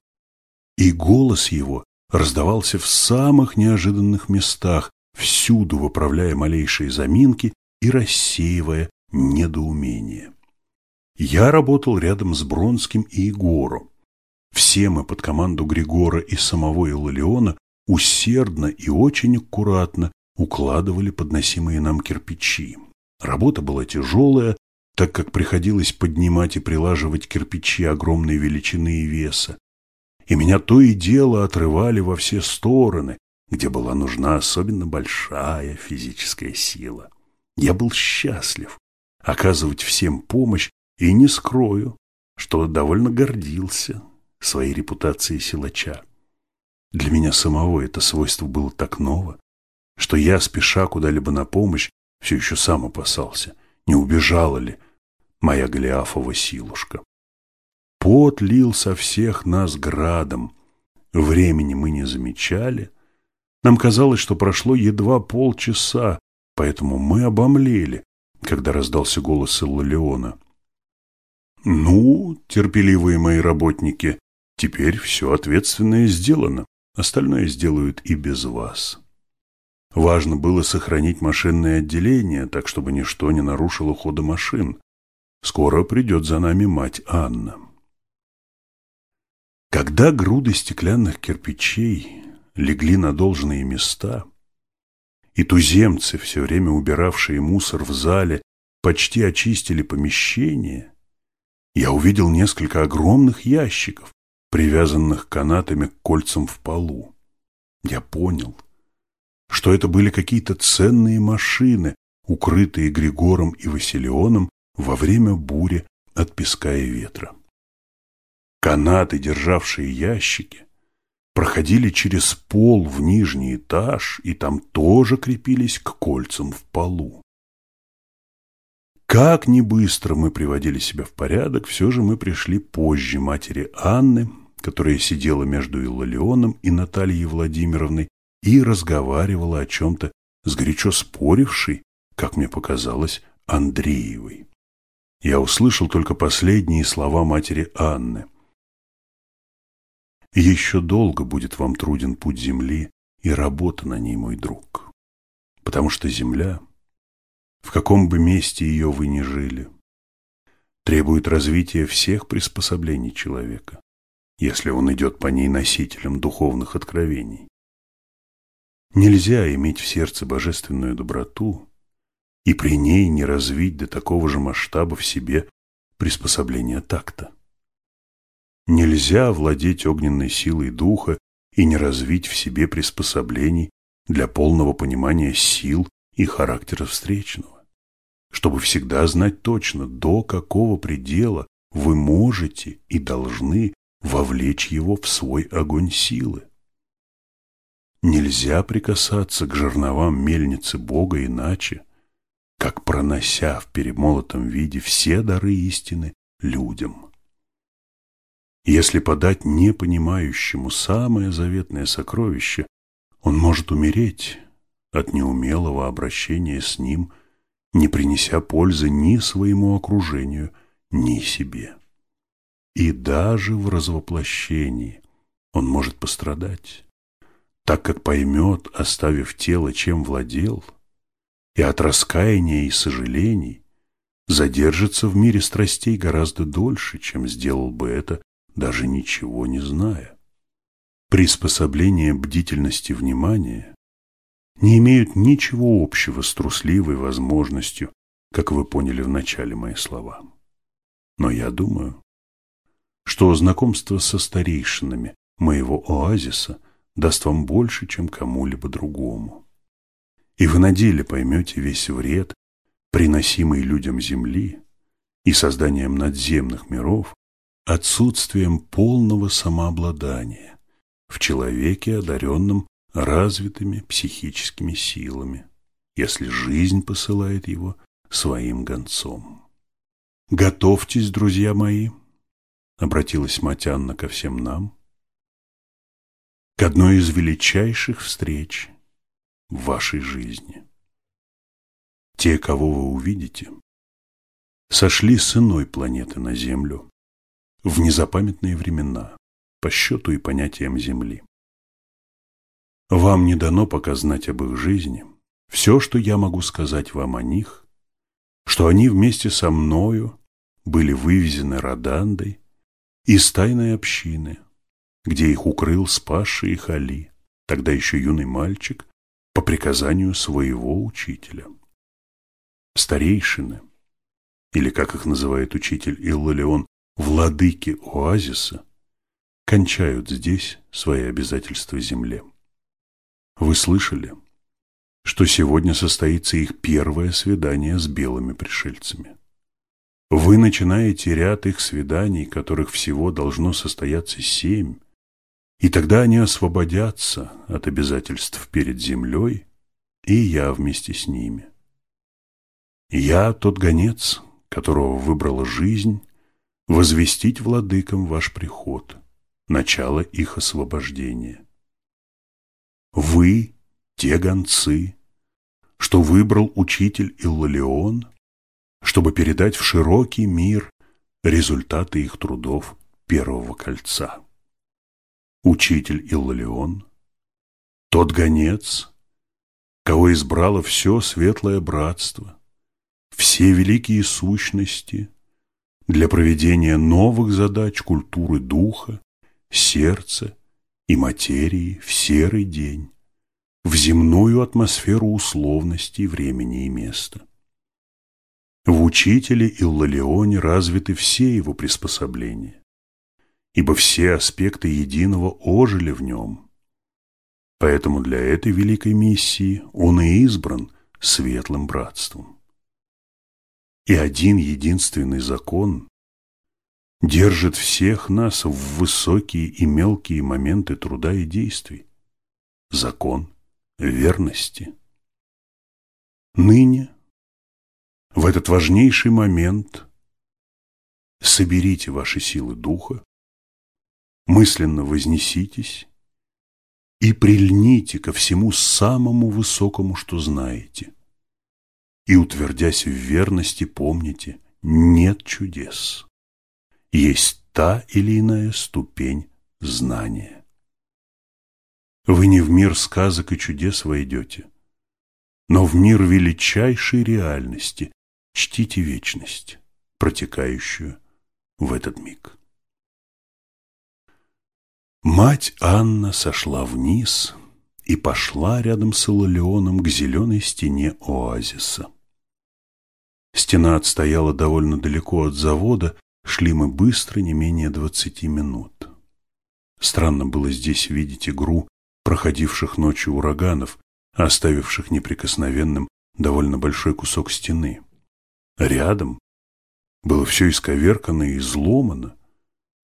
и голос его раздавался в самых неожиданных местах, всюду выправляя малейшие заминки и рассеивая недоумение. Я работал рядом с Бронским и Егором. Все мы под команду Григора и самого Иллиона усердно и очень аккуратно укладывали подносимые нам кирпичи. Работа была тяжелая, так как приходилось поднимать и прилаживать кирпичи огромной величины и веса и меня то и дело отрывали во все стороны, где была нужна особенно большая физическая сила. Я был счастлив оказывать всем помощь и не скрою, что довольно гордился своей репутацией силача. Для меня самого это свойство было так ново, что я, спеша куда-либо на помощь, все еще сам опасался, не убежала ли моя Голиафова силушка. Пот лил со всех нас градом. Времени мы не замечали. Нам казалось, что прошло едва полчаса, поэтому мы обомлели, когда раздался голос Иллиона. «Ну, терпеливые мои работники, теперь все ответственное сделано. Остальное сделают и без вас». Важно было сохранить машинное отделение, так чтобы ничто не нарушило хода машин. Скоро придет за нами мать Анна. Когда груды стеклянных кирпичей легли на должные места, и туземцы, все время убиравшие мусор в зале, почти очистили помещение, я увидел несколько огромных ящиков, привязанных канатами к кольцам в полу. Я понял, что это были какие-то ценные машины, укрытые Григором и Василионом во время бури от песка и ветра. Канаты, державшие ящики, проходили через пол в нижний этаж и там тоже крепились к кольцам в полу. Как ни быстро мы приводили себя в порядок, все же мы пришли позже матери Анны, которая сидела между Иллалионом и Натальей Владимировной и разговаривала о чем-то с горячо спорившей, как мне показалось, Андреевой. Я услышал только последние слова матери Анны. Еще долго будет вам труден путь земли и работа на ней, мой друг. Потому что земля, в каком бы месте ее вы ни жили, требует развития всех приспособлений человека, если он идет по ней носителем духовных откровений. Нельзя иметь в сердце божественную доброту и при ней не развить до такого же масштаба в себе приспособления такта. Нельзя владеть огненной силой духа и не развить в себе приспособлений для полного понимания сил и характера встречного, чтобы всегда знать точно, до какого предела вы можете и должны вовлечь его в свой огонь силы. Нельзя прикасаться к жерновам мельницы Бога иначе, как пронося в перемолотом виде все дары истины людям. Если подать непонимающему самое заветное сокровище, он может умереть от неумелого обращения с ним, не принеся пользы ни своему окружению, ни себе. И даже в развоплощении он может пострадать, так как поймет, оставив тело, чем владел, и от раскаяния и сожалений задержится в мире страстей гораздо дольше, чем сделал бы это даже ничего не зная. Приспособление бдительности внимания не имеют ничего общего с трусливой возможностью, как вы поняли в начале мои слова. Но я думаю, что знакомство со старейшинами моего оазиса даст вам больше, чем кому-либо другому. И вы на деле поймете весь вред, приносимый людям Земли и созданием надземных миров, отсутствием полного самообладания в человеке, одаренном развитыми психическими силами, если жизнь посылает его своим гонцом. «Готовьтесь, друзья мои», — обратилась мать Анна ко всем нам, к одной из величайших встреч в вашей жизни. Те, кого вы увидите, сошли с иной планеты на Землю, в незапамятные времена по счету и понятиям Земли. Вам не дано пока знать об их жизни. Все, что я могу сказать вам о них, что они вместе со мною были вывезены Родандой из тайной общины, где их укрыл спасший их Али, тогда еще юный мальчик, по приказанию своего учителя. Старейшины, или, как их называет учитель Иллалион, владыки оазиса кончают здесь свои обязательства земле. Вы слышали, что сегодня состоится их первое свидание с белыми пришельцами? Вы начинаете ряд их свиданий, которых всего должно состояться семь, и тогда они освободятся от обязательств перед землей, и я вместе с ними. Я тот гонец, которого выбрала жизнь, возвестить владыкам ваш приход, начало их освобождения. Вы, те гонцы, что выбрал учитель Иллалион, чтобы передать в широкий мир результаты их трудов первого кольца. Учитель Иллалион, тот гонец, кого избрало все светлое братство, все великие сущности – для проведения новых задач культуры духа, сердца и материи в серый день, в земную атмосферу условностей времени и места. В учителе Иллалионе развиты все его приспособления, ибо все аспекты единого ожили в нем. Поэтому для этой великой миссии он и избран светлым братством. И один единственный закон держит всех нас в высокие и мелкие моменты труда и действий. Закон верности. Ныне в этот важнейший момент соберите ваши силы духа, мысленно вознеситесь и прильните ко всему самому высокому, что знаете. И, утвердясь в верности, помните, нет чудес. Есть та или иная ступень знания. Вы не в мир сказок и чудес войдете, но в мир величайшей реальности, Чтите вечность, протекающую в этот миг. Мать Анна сошла вниз и пошла рядом с Илалионом к зеленой стене оазиса. Стена отстояла довольно далеко от завода, шли мы быстро, не менее двадцати минут. Странно было здесь видеть игру проходивших ночью ураганов, оставивших неприкосновенным довольно большой кусок стены. Рядом было все исковеркано и изломано,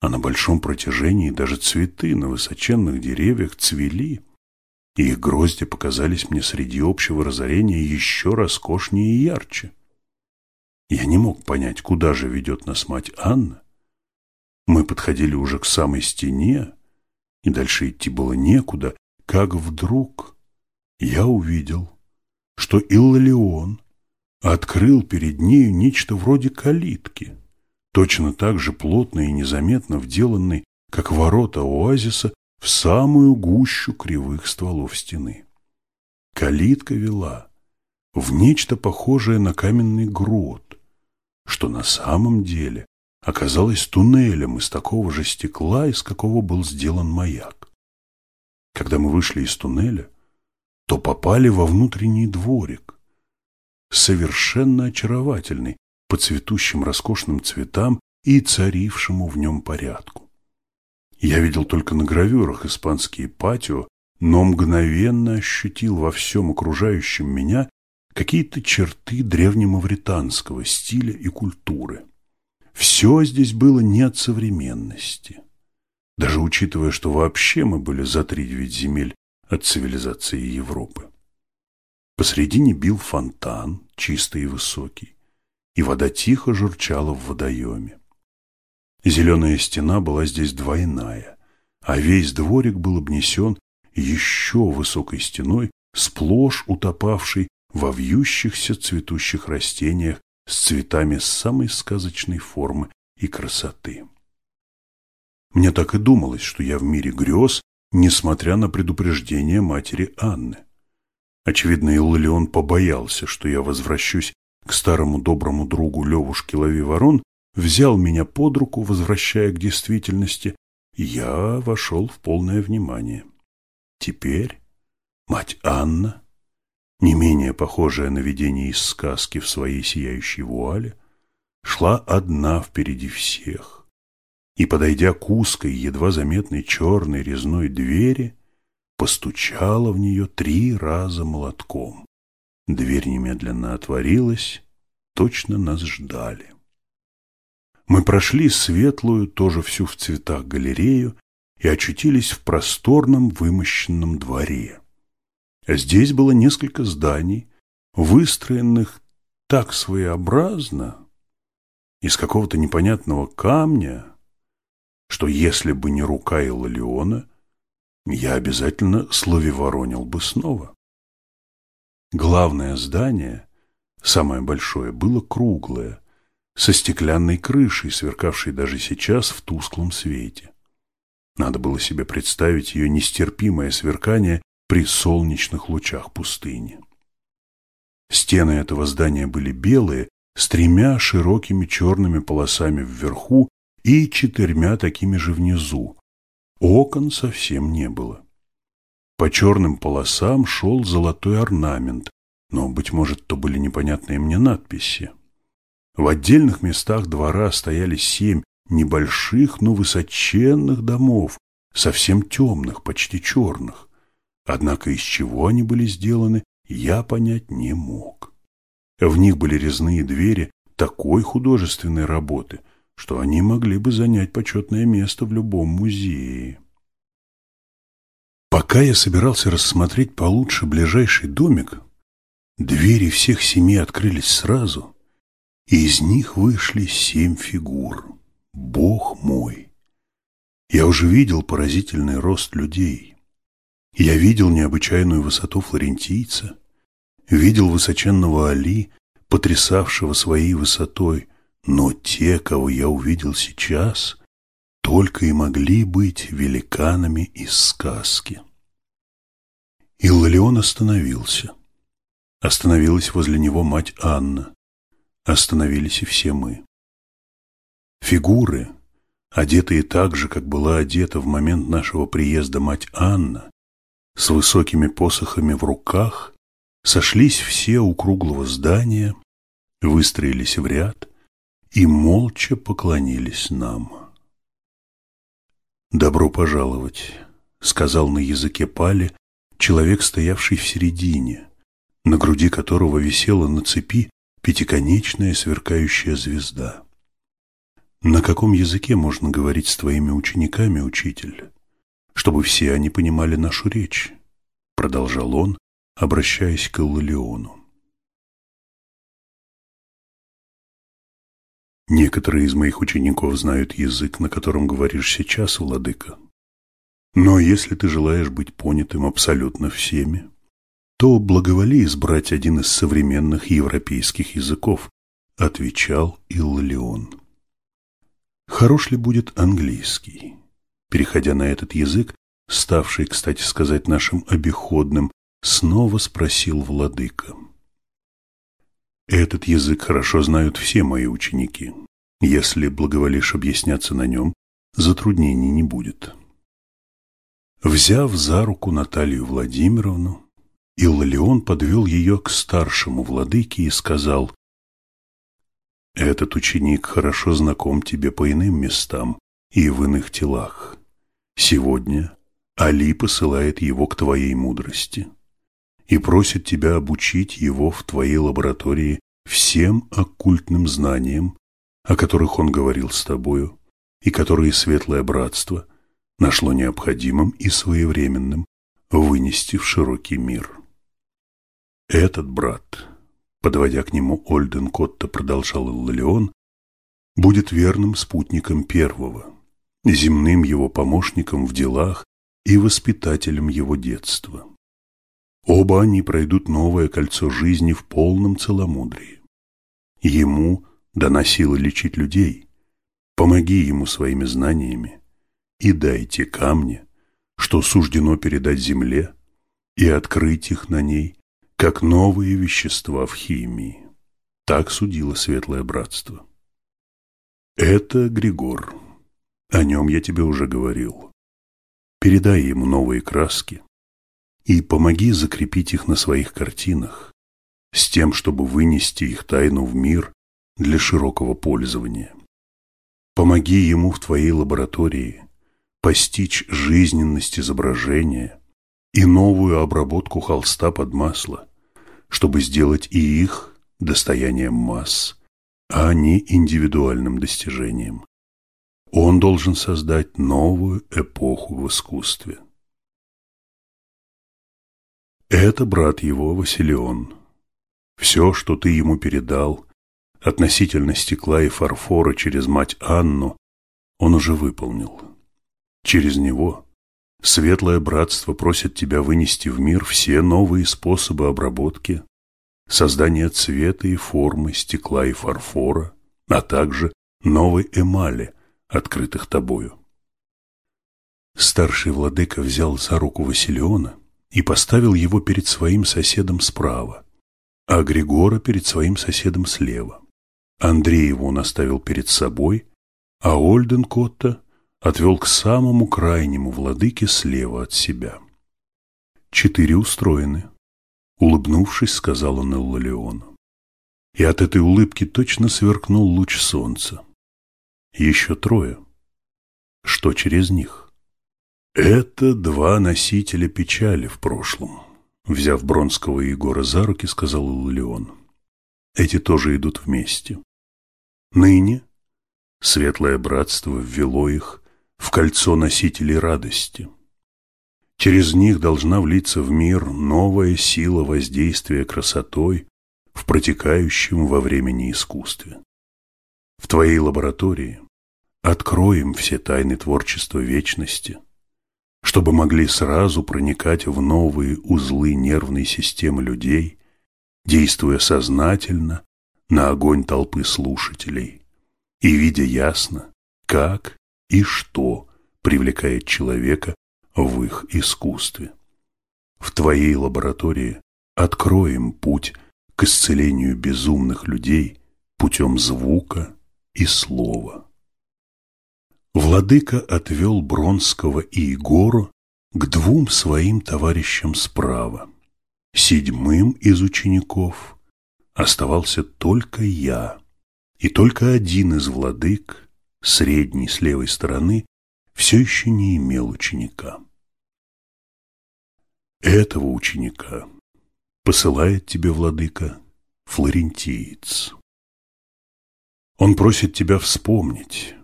а на большом протяжении даже цветы на высоченных деревьях цвели, и их грозди показались мне среди общего разорения еще роскошнее и ярче. Я не мог понять, куда же ведет нас мать Анна. Мы подходили уже к самой стене, и дальше идти было некуда, как вдруг я увидел, что Иллалион открыл перед нею нечто вроде калитки, точно так же плотно и незаметно вделанной, как ворота оазиса, в самую гущу кривых стволов стены. Калитка вела в нечто похожее на каменный грот, что на самом деле оказалось туннелем из такого же стекла, из какого был сделан маяк. Когда мы вышли из туннеля, то попали во внутренний дворик, совершенно очаровательный по цветущим роскошным цветам и царившему в нем порядку. Я видел только на гравюрах испанские патио, но мгновенно ощутил во всем окружающем меня какие-то черты древнемавританского стиля и культуры. Все здесь было не от современности. Даже учитывая, что вообще мы были за три девять земель от цивилизации Европы. Посредине бил фонтан, чистый и высокий, и вода тихо журчала в водоеме. Зеленая стена была здесь двойная, а весь дворик был обнесен еще высокой стеной, сплошь утопавшей во вьющихся цветущих растениях с цветами самой сказочной формы и красоты. Мне так и думалось, что я в мире грез, несмотря на предупреждение матери Анны. Очевидно, Иллион побоялся, что я возвращусь к старому доброму другу Левушке Лови Ворон, взял меня под руку, возвращая к действительности, я вошел в полное внимание. Теперь мать Анна, не менее похожая на видение из сказки в своей сияющей вуале, шла одна впереди всех, и, подойдя к узкой, едва заметной черной резной двери, постучала в нее три раза молотком. Дверь немедленно отворилась, точно нас ждали. Мы прошли светлую, тоже всю в цветах галерею, и очутились в просторном вымощенном дворе. Здесь было несколько зданий, выстроенных так своеобразно, из какого-то непонятного камня, что если бы не рука Иллиона, я обязательно словеворонил бы снова. Главное здание, самое большое, было круглое, со стеклянной крышей, сверкавшей даже сейчас в тусклом свете. Надо было себе представить ее нестерпимое сверкание при солнечных лучах пустыни. Стены этого здания были белые, с тремя широкими черными полосами вверху и четырьмя такими же внизу, Окон совсем не было. По черным полосам шел золотой орнамент, но, быть может, то были непонятные мне надписи. В отдельных местах двора стояли семь небольших, но высоченных домов, совсем темных, почти черных. Однако из чего они были сделаны, я понять не мог. В них были резные двери такой художественной работы, что они могли бы занять почетное место в любом музее. Пока я собирался рассмотреть получше ближайший домик, двери всех семи открылись сразу, из них вышли семь фигур. Бог мой! Я уже видел поразительный рост людей. Я видел необычайную высоту флорентийца, видел высоченного Али, потрясавшего своей высотой, но те, кого я увидел сейчас, только и могли быть великанами из сказки. Иллион остановился. Остановилась возле него мать Анна. Остановились и все мы. Фигуры, одетые так же, как была одета в момент нашего приезда мать Анна, с высокими посохами в руках, сошлись все у круглого здания, выстроились в ряд и молча поклонились нам. «Добро пожаловать», — сказал на языке пали человек, стоявший в середине, на груди которого висела на цепи пятиконечная сверкающая звезда. «На каком языке можно говорить с твоими учениками, учитель, чтобы все они понимали нашу речь?» Продолжал он, обращаясь к Иллиону. Некоторые из моих учеников знают язык, на котором говоришь сейчас, владыка. Но если ты желаешь быть понятым абсолютно всеми, то благоволи избрать один из современных европейских языков, отвечал Иллион. Хорош ли будет английский? Переходя на этот язык, ставший, кстати сказать, нашим обиходным, снова спросил владыка. Этот язык хорошо знают все мои ученики. Если благоволишь объясняться на нем, затруднений не будет. Взяв за руку Наталью Владимировну, Иллион подвел ее к старшему владыке и сказал, «Этот ученик хорошо знаком тебе по иным местам и в иных телах. Сегодня Али посылает его к твоей мудрости и просит тебя обучить его в твоей лаборатории всем оккультным знаниям, о которых он говорил с тобою, и которые Светлое Братство – нашло необходимым и своевременным вынести в широкий мир. Этот брат, подводя к нему Ольден Котта, продолжал Иллион, будет верным спутником первого, земным его помощником в делах и воспитателем его детства. Оба они пройдут новое кольцо жизни в полном целомудрии. Ему дана сила лечить людей. Помоги ему своими знаниями, и дайте камни, что суждено передать земле, и открыть их на ней, как новые вещества в химии. Так судило Светлое Братство. Это Григор. О нем я тебе уже говорил. Передай ему новые краски и помоги закрепить их на своих картинах, с тем, чтобы вынести их тайну в мир для широкого пользования. Помоги ему в твоей лаборатории постичь жизненность изображения и новую обработку холста под масло, чтобы сделать и их достоянием масс, а не индивидуальным достижением. Он должен создать новую эпоху в искусстве. Это брат его, Василион. Все, что ты ему передал, относительно стекла и фарфора через мать Анну, он уже выполнил. Через него Светлое Братство просит тебя вынести в мир все новые способы обработки, создания цвета и формы стекла и фарфора, а также новой эмали, открытых тобою. Старший владыка взял за руку Василиона и поставил его перед своим соседом справа, а Григора перед своим соседом слева. Андреева он оставил перед собой, а Ольденкотта отвел к самому крайнему владыке слева от себя. Четыре устроены. Улыбнувшись, сказал он Иллалиону. И от этой улыбки точно сверкнул луч солнца. Еще трое. Что через них? Это два носителя печали в прошлом. Взяв Бронского и Егора за руки, сказал Иллалион. Эти тоже идут вместе. Ныне светлое братство ввело их в кольцо носителей радости. Через них должна влиться в мир новая сила воздействия красотой в протекающем во времени искусстве. В твоей лаборатории откроем все тайны творчества вечности, чтобы могли сразу проникать в новые узлы нервной системы людей, действуя сознательно на огонь толпы слушателей и видя ясно, как и что привлекает человека в их искусстве. В твоей лаборатории откроем путь к исцелению безумных людей путем звука и слова. Владыка отвел Бронского и Егору к двум своим товарищам справа. Седьмым из учеников оставался только я, и только один из владык, средний с левой стороны, все еще не имел ученика. Этого ученика посылает тебе, владыка, флорентиец. Он просит тебя вспомнить,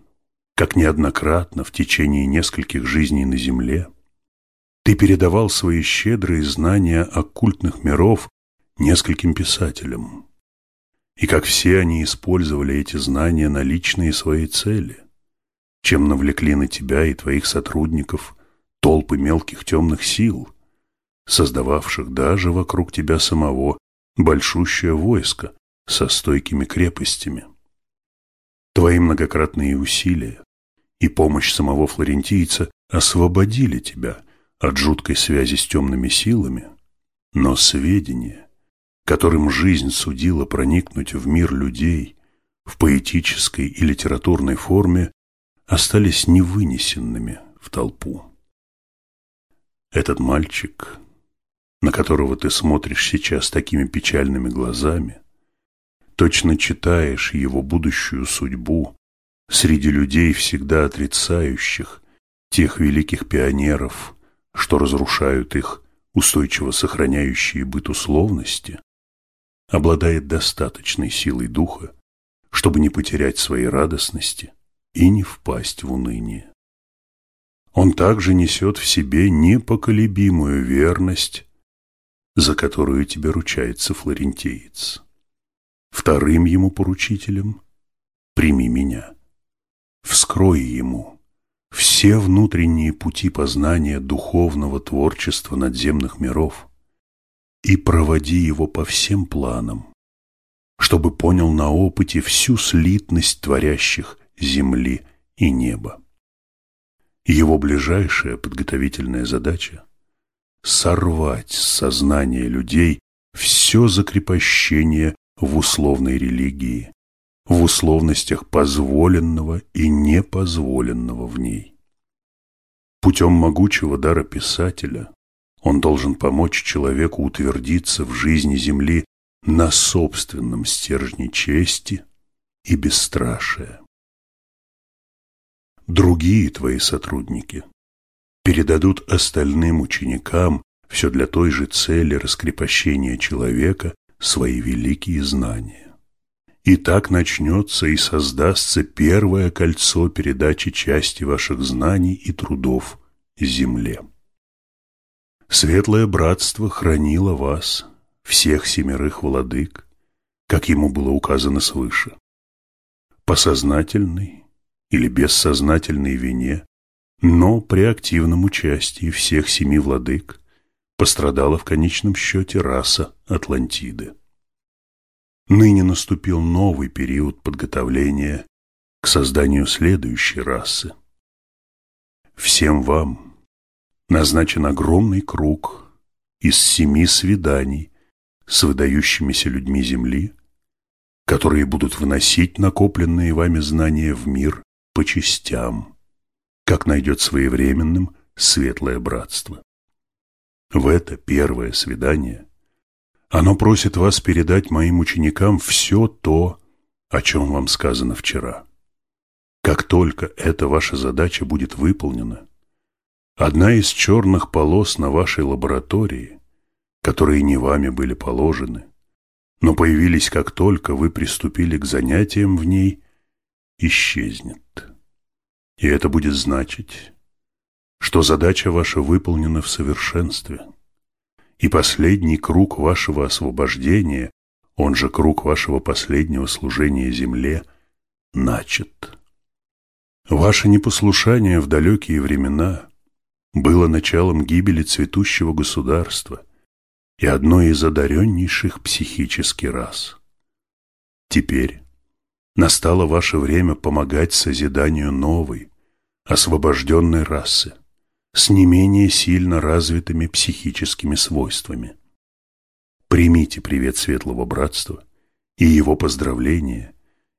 как неоднократно в течение нескольких жизней на земле ты передавал свои щедрые знания оккультных миров нескольким писателям, и как все они использовали эти знания на личные свои цели, чем навлекли на тебя и твоих сотрудников толпы мелких темных сил, создававших даже вокруг тебя самого большущее войско со стойкими крепостями. Твои многократные усилия и помощь самого флорентийца освободили тебя от жуткой связи с темными силами, но сведения, которым жизнь судила проникнуть в мир людей в поэтической и литературной форме, остались невынесенными в толпу. Этот мальчик, на которого ты смотришь сейчас такими печальными глазами, точно читаешь его будущую судьбу среди людей, всегда отрицающих тех великих пионеров, что разрушают их устойчиво сохраняющие быт условности, обладает достаточной силой духа, чтобы не потерять своей радостности и не впасть в уныние. Он также несет в себе непоколебимую верность, за которую тебе ручается флорентиец. Вторым ему поручителем прими меня. Вскрой ему все внутренние пути познания духовного творчества надземных миров и проводи его по всем планам, чтобы понял на опыте всю слитность творящих земли и неба. Его ближайшая подготовительная задача – сорвать с сознания людей все закрепощение в условной религии, в условностях позволенного и непозволенного в ней. Путем могучего дара писателя он должен помочь человеку утвердиться в жизни Земли на собственном стержне чести и бесстрашия. Другие твои сотрудники передадут остальным ученикам все для той же цели раскрепощения человека свои великие знания. И так начнется и создастся первое кольцо передачи части ваших знаний и трудов земле. Светлое братство хранило вас, всех семерых владык, как ему было указано свыше. По сознательной или бессознательной вине, но при активном участии всех семи владык пострадала в конечном счете раса Атлантиды. Ныне наступил новый период подготовления к созданию следующей расы. Всем вам назначен огромный круг из семи свиданий с выдающимися людьми Земли, которые будут вносить накопленные вами знания в мир по частям, как найдет своевременным светлое братство. В это первое свидание оно просит вас передать моим ученикам все то, о чем вам сказано вчера. Как только эта ваша задача будет выполнена, одна из черных полос на вашей лаборатории, которые не вами были положены, но появились как только вы приступили к занятиям в ней, исчезнет. И это будет значить, что задача ваша выполнена в совершенстве, и последний круг вашего освобождения, он же круг вашего последнего служения земле, начат. Ваше непослушание в далекие времена было началом гибели цветущего государства и одной из одареннейших психически рас. Теперь настало ваше время помогать созиданию новой, освобожденной расы с не менее сильно развитыми психическими свойствами. Примите привет Светлого Братства и его поздравления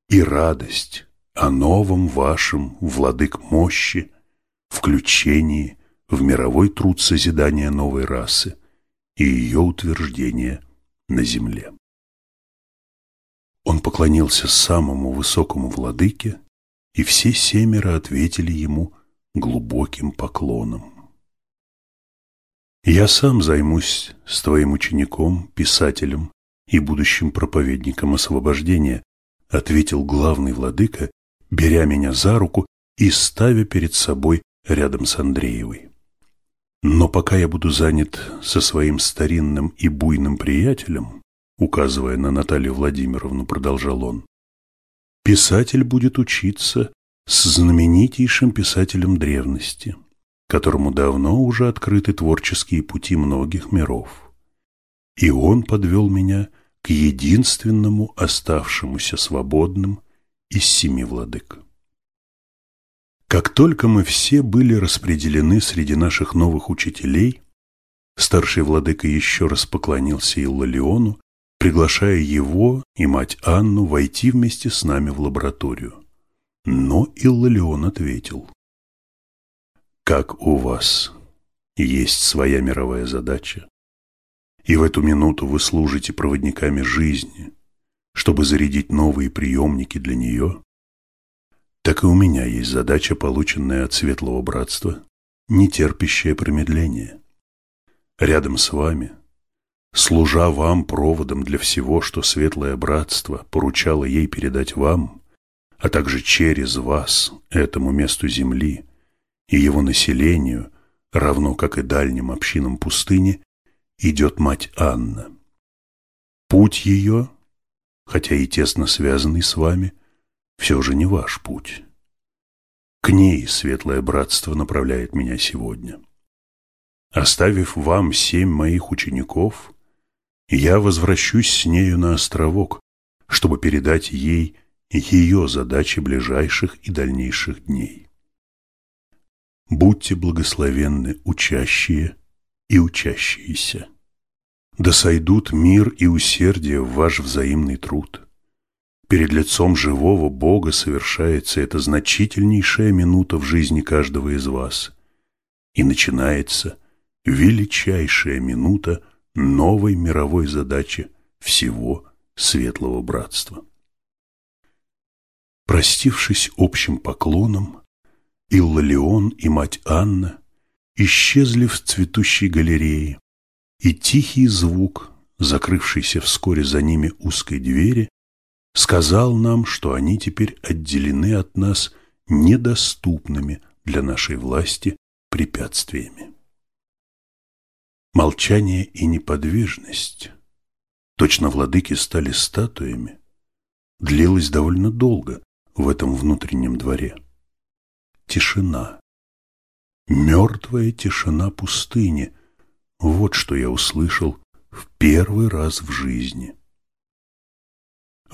и радость о новом вашем, владык мощи, включении в мировой труд созидания новой расы и ее утверждения на земле. Он поклонился самому высокому владыке, и все семеро ответили ему глубоким поклоном. «Я сам займусь с твоим учеником, писателем и будущим проповедником освобождения», ответил главный владыка, беря меня за руку и ставя перед собой рядом с Андреевой. Но пока я буду занят со своим старинным и буйным приятелем, указывая на Наталью Владимировну, продолжал он, писатель будет учиться с знаменитейшим писателем древности, которому давно уже открыты творческие пути многих миров. И он подвел меня к единственному оставшемуся свободным из семи владык. Как только мы все были распределены среди наших новых учителей, старший владыка еще раз поклонился Иллалиону, приглашая его и мать Анну войти вместе с нами в лабораторию. Но Иллалион ответил, «Как у вас есть своя мировая задача, и в эту минуту вы служите проводниками жизни, чтобы зарядить новые приемники для нее, так и у меня есть задача, полученная от Светлого Братства, не терпящая промедления. Рядом с вами, служа вам проводом для всего, что Светлое Братство поручало ей передать вам, а также через вас, этому месту земли и его населению, равно как и дальним общинам пустыни, идет мать Анна. Путь ее, хотя и тесно связанный с вами, все же не ваш путь. К ней Светлое Братство направляет меня сегодня. Оставив вам семь моих учеников, я возвращусь с нею на островок, чтобы передать ей ее задачи ближайших и дальнейших дней. Будьте благословенны учащие и учащиеся. Да сойдут мир и усердие в ваш взаимный труд. Перед лицом живого Бога совершается эта значительнейшая минута в жизни каждого из вас. И начинается величайшая минута новой мировой задачи всего Светлого Братства. Простившись общим поклоном, Иллалион и мать Анна исчезли в цветущей галерее, и тихий звук, закрывшийся вскоре за ними узкой двери, сказал нам, что они теперь отделены от нас недоступными для нашей власти препятствиями. Молчание и неподвижность, точно владыки стали статуями, длилось довольно долго в этом внутреннем дворе. Тишина. Мертвая тишина пустыни. Вот что я услышал в первый раз в жизни.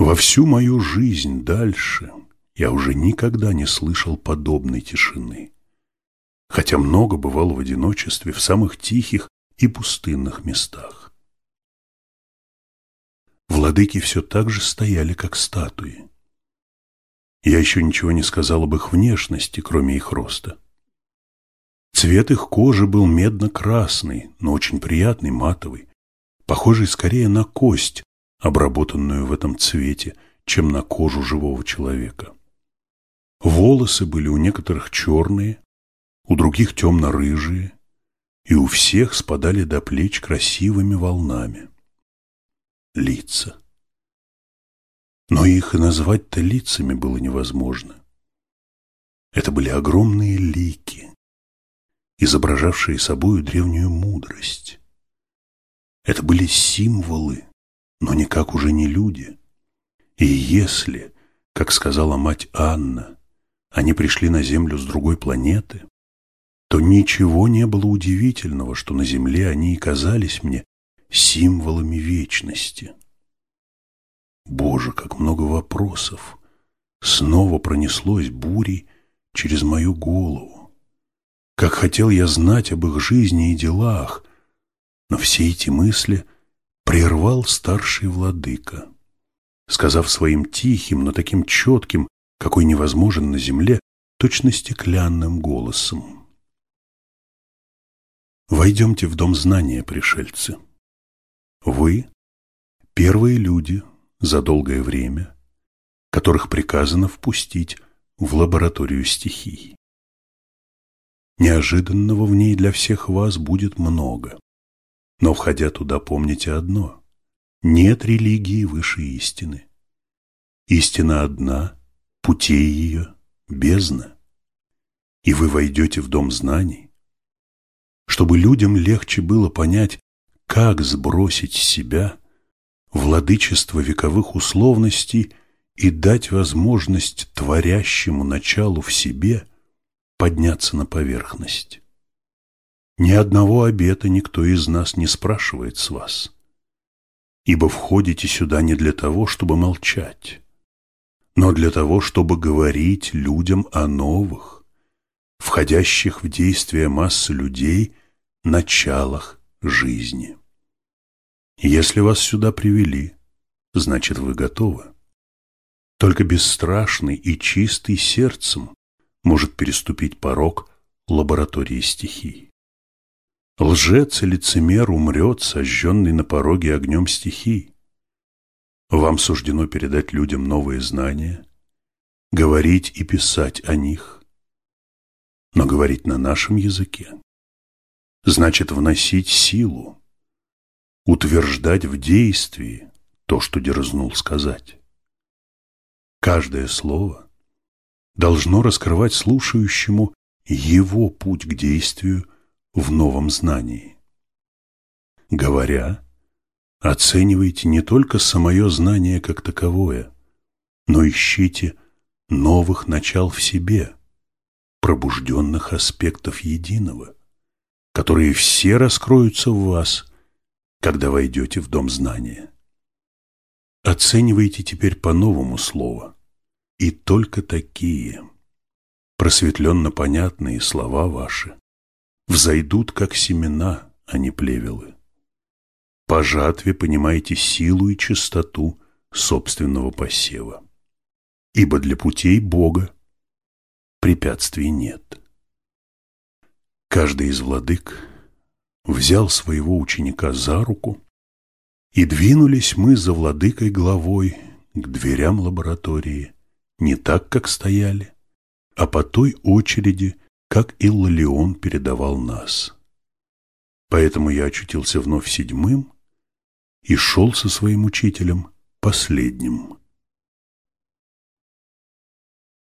Во всю мою жизнь дальше я уже никогда не слышал подобной тишины, хотя много бывал в одиночестве в самых тихих и пустынных местах. Владыки все так же стояли, как статуи. Я еще ничего не сказал об их внешности, кроме их роста. Цвет их кожи был медно-красный, но очень приятный, матовый, похожий скорее на кость, обработанную в этом цвете, чем на кожу живого человека. Волосы были у некоторых черные, у других темно-рыжие, и у всех спадали до плеч красивыми волнами. Лица. Но их и назвать-то лицами было невозможно. Это были огромные лики, изображавшие собою древнюю мудрость. Это были символы, но никак уже не люди. И если, как сказала мать Анна, они пришли на Землю с другой планеты, то ничего не было удивительного, что на Земле они и казались мне символами вечности. Боже, как много вопросов! Снова пронеслось бурей через мою голову. Как хотел я знать об их жизни и делах, но все эти мысли прервал старший владыка, сказав своим тихим, но таким четким, какой невозможен на земле, точно стеклянным голосом. Войдемте в дом знания, пришельцы. Вы – первые люди за долгое время, которых приказано впустить в лабораторию стихий. Неожиданного в ней для всех вас будет много. Но, входя туда, помните одно – нет религии выше истины. Истина одна, путей ее – бездна. И вы войдете в дом знаний, чтобы людям легче было понять, как сбросить с себя владычество вековых условностей и дать возможность творящему началу в себе подняться на поверхность. Ни одного обета никто из нас не спрашивает с вас, ибо входите сюда не для того, чтобы молчать, но для того, чтобы говорить людям о новых, входящих в действие массы людей началах жизни. Если вас сюда привели, значит вы готовы. Только бесстрашный и чистый сердцем может переступить порог лаборатории стихий. Лжец и лицемер умрет, сожженный на пороге огнем стихий. Вам суждено передать людям новые знания, говорить и писать о них, но говорить на нашем языке значит вносить силу, утверждать в действии то, что дерзнул сказать. Каждое слово должно раскрывать слушающему его путь к действию в новом знании. Говоря, оценивайте не только самое знание как таковое, но ищите новых начал в себе, пробужденных аспектов единого – которые все раскроются в вас, когда войдете в дом знания. Оценивайте теперь по-новому слово, и только такие просветленно понятные слова ваши взойдут, как семена, а не плевелы. По жатве понимаете силу и чистоту собственного посева. Ибо для путей Бога препятствий нет. Каждый из владык взял своего ученика за руку, и двинулись мы за владыкой главой к дверям лаборатории, не так, как стояли, а по той очереди, как Иллалион передавал нас. Поэтому я очутился вновь седьмым и шел со своим учителем последним.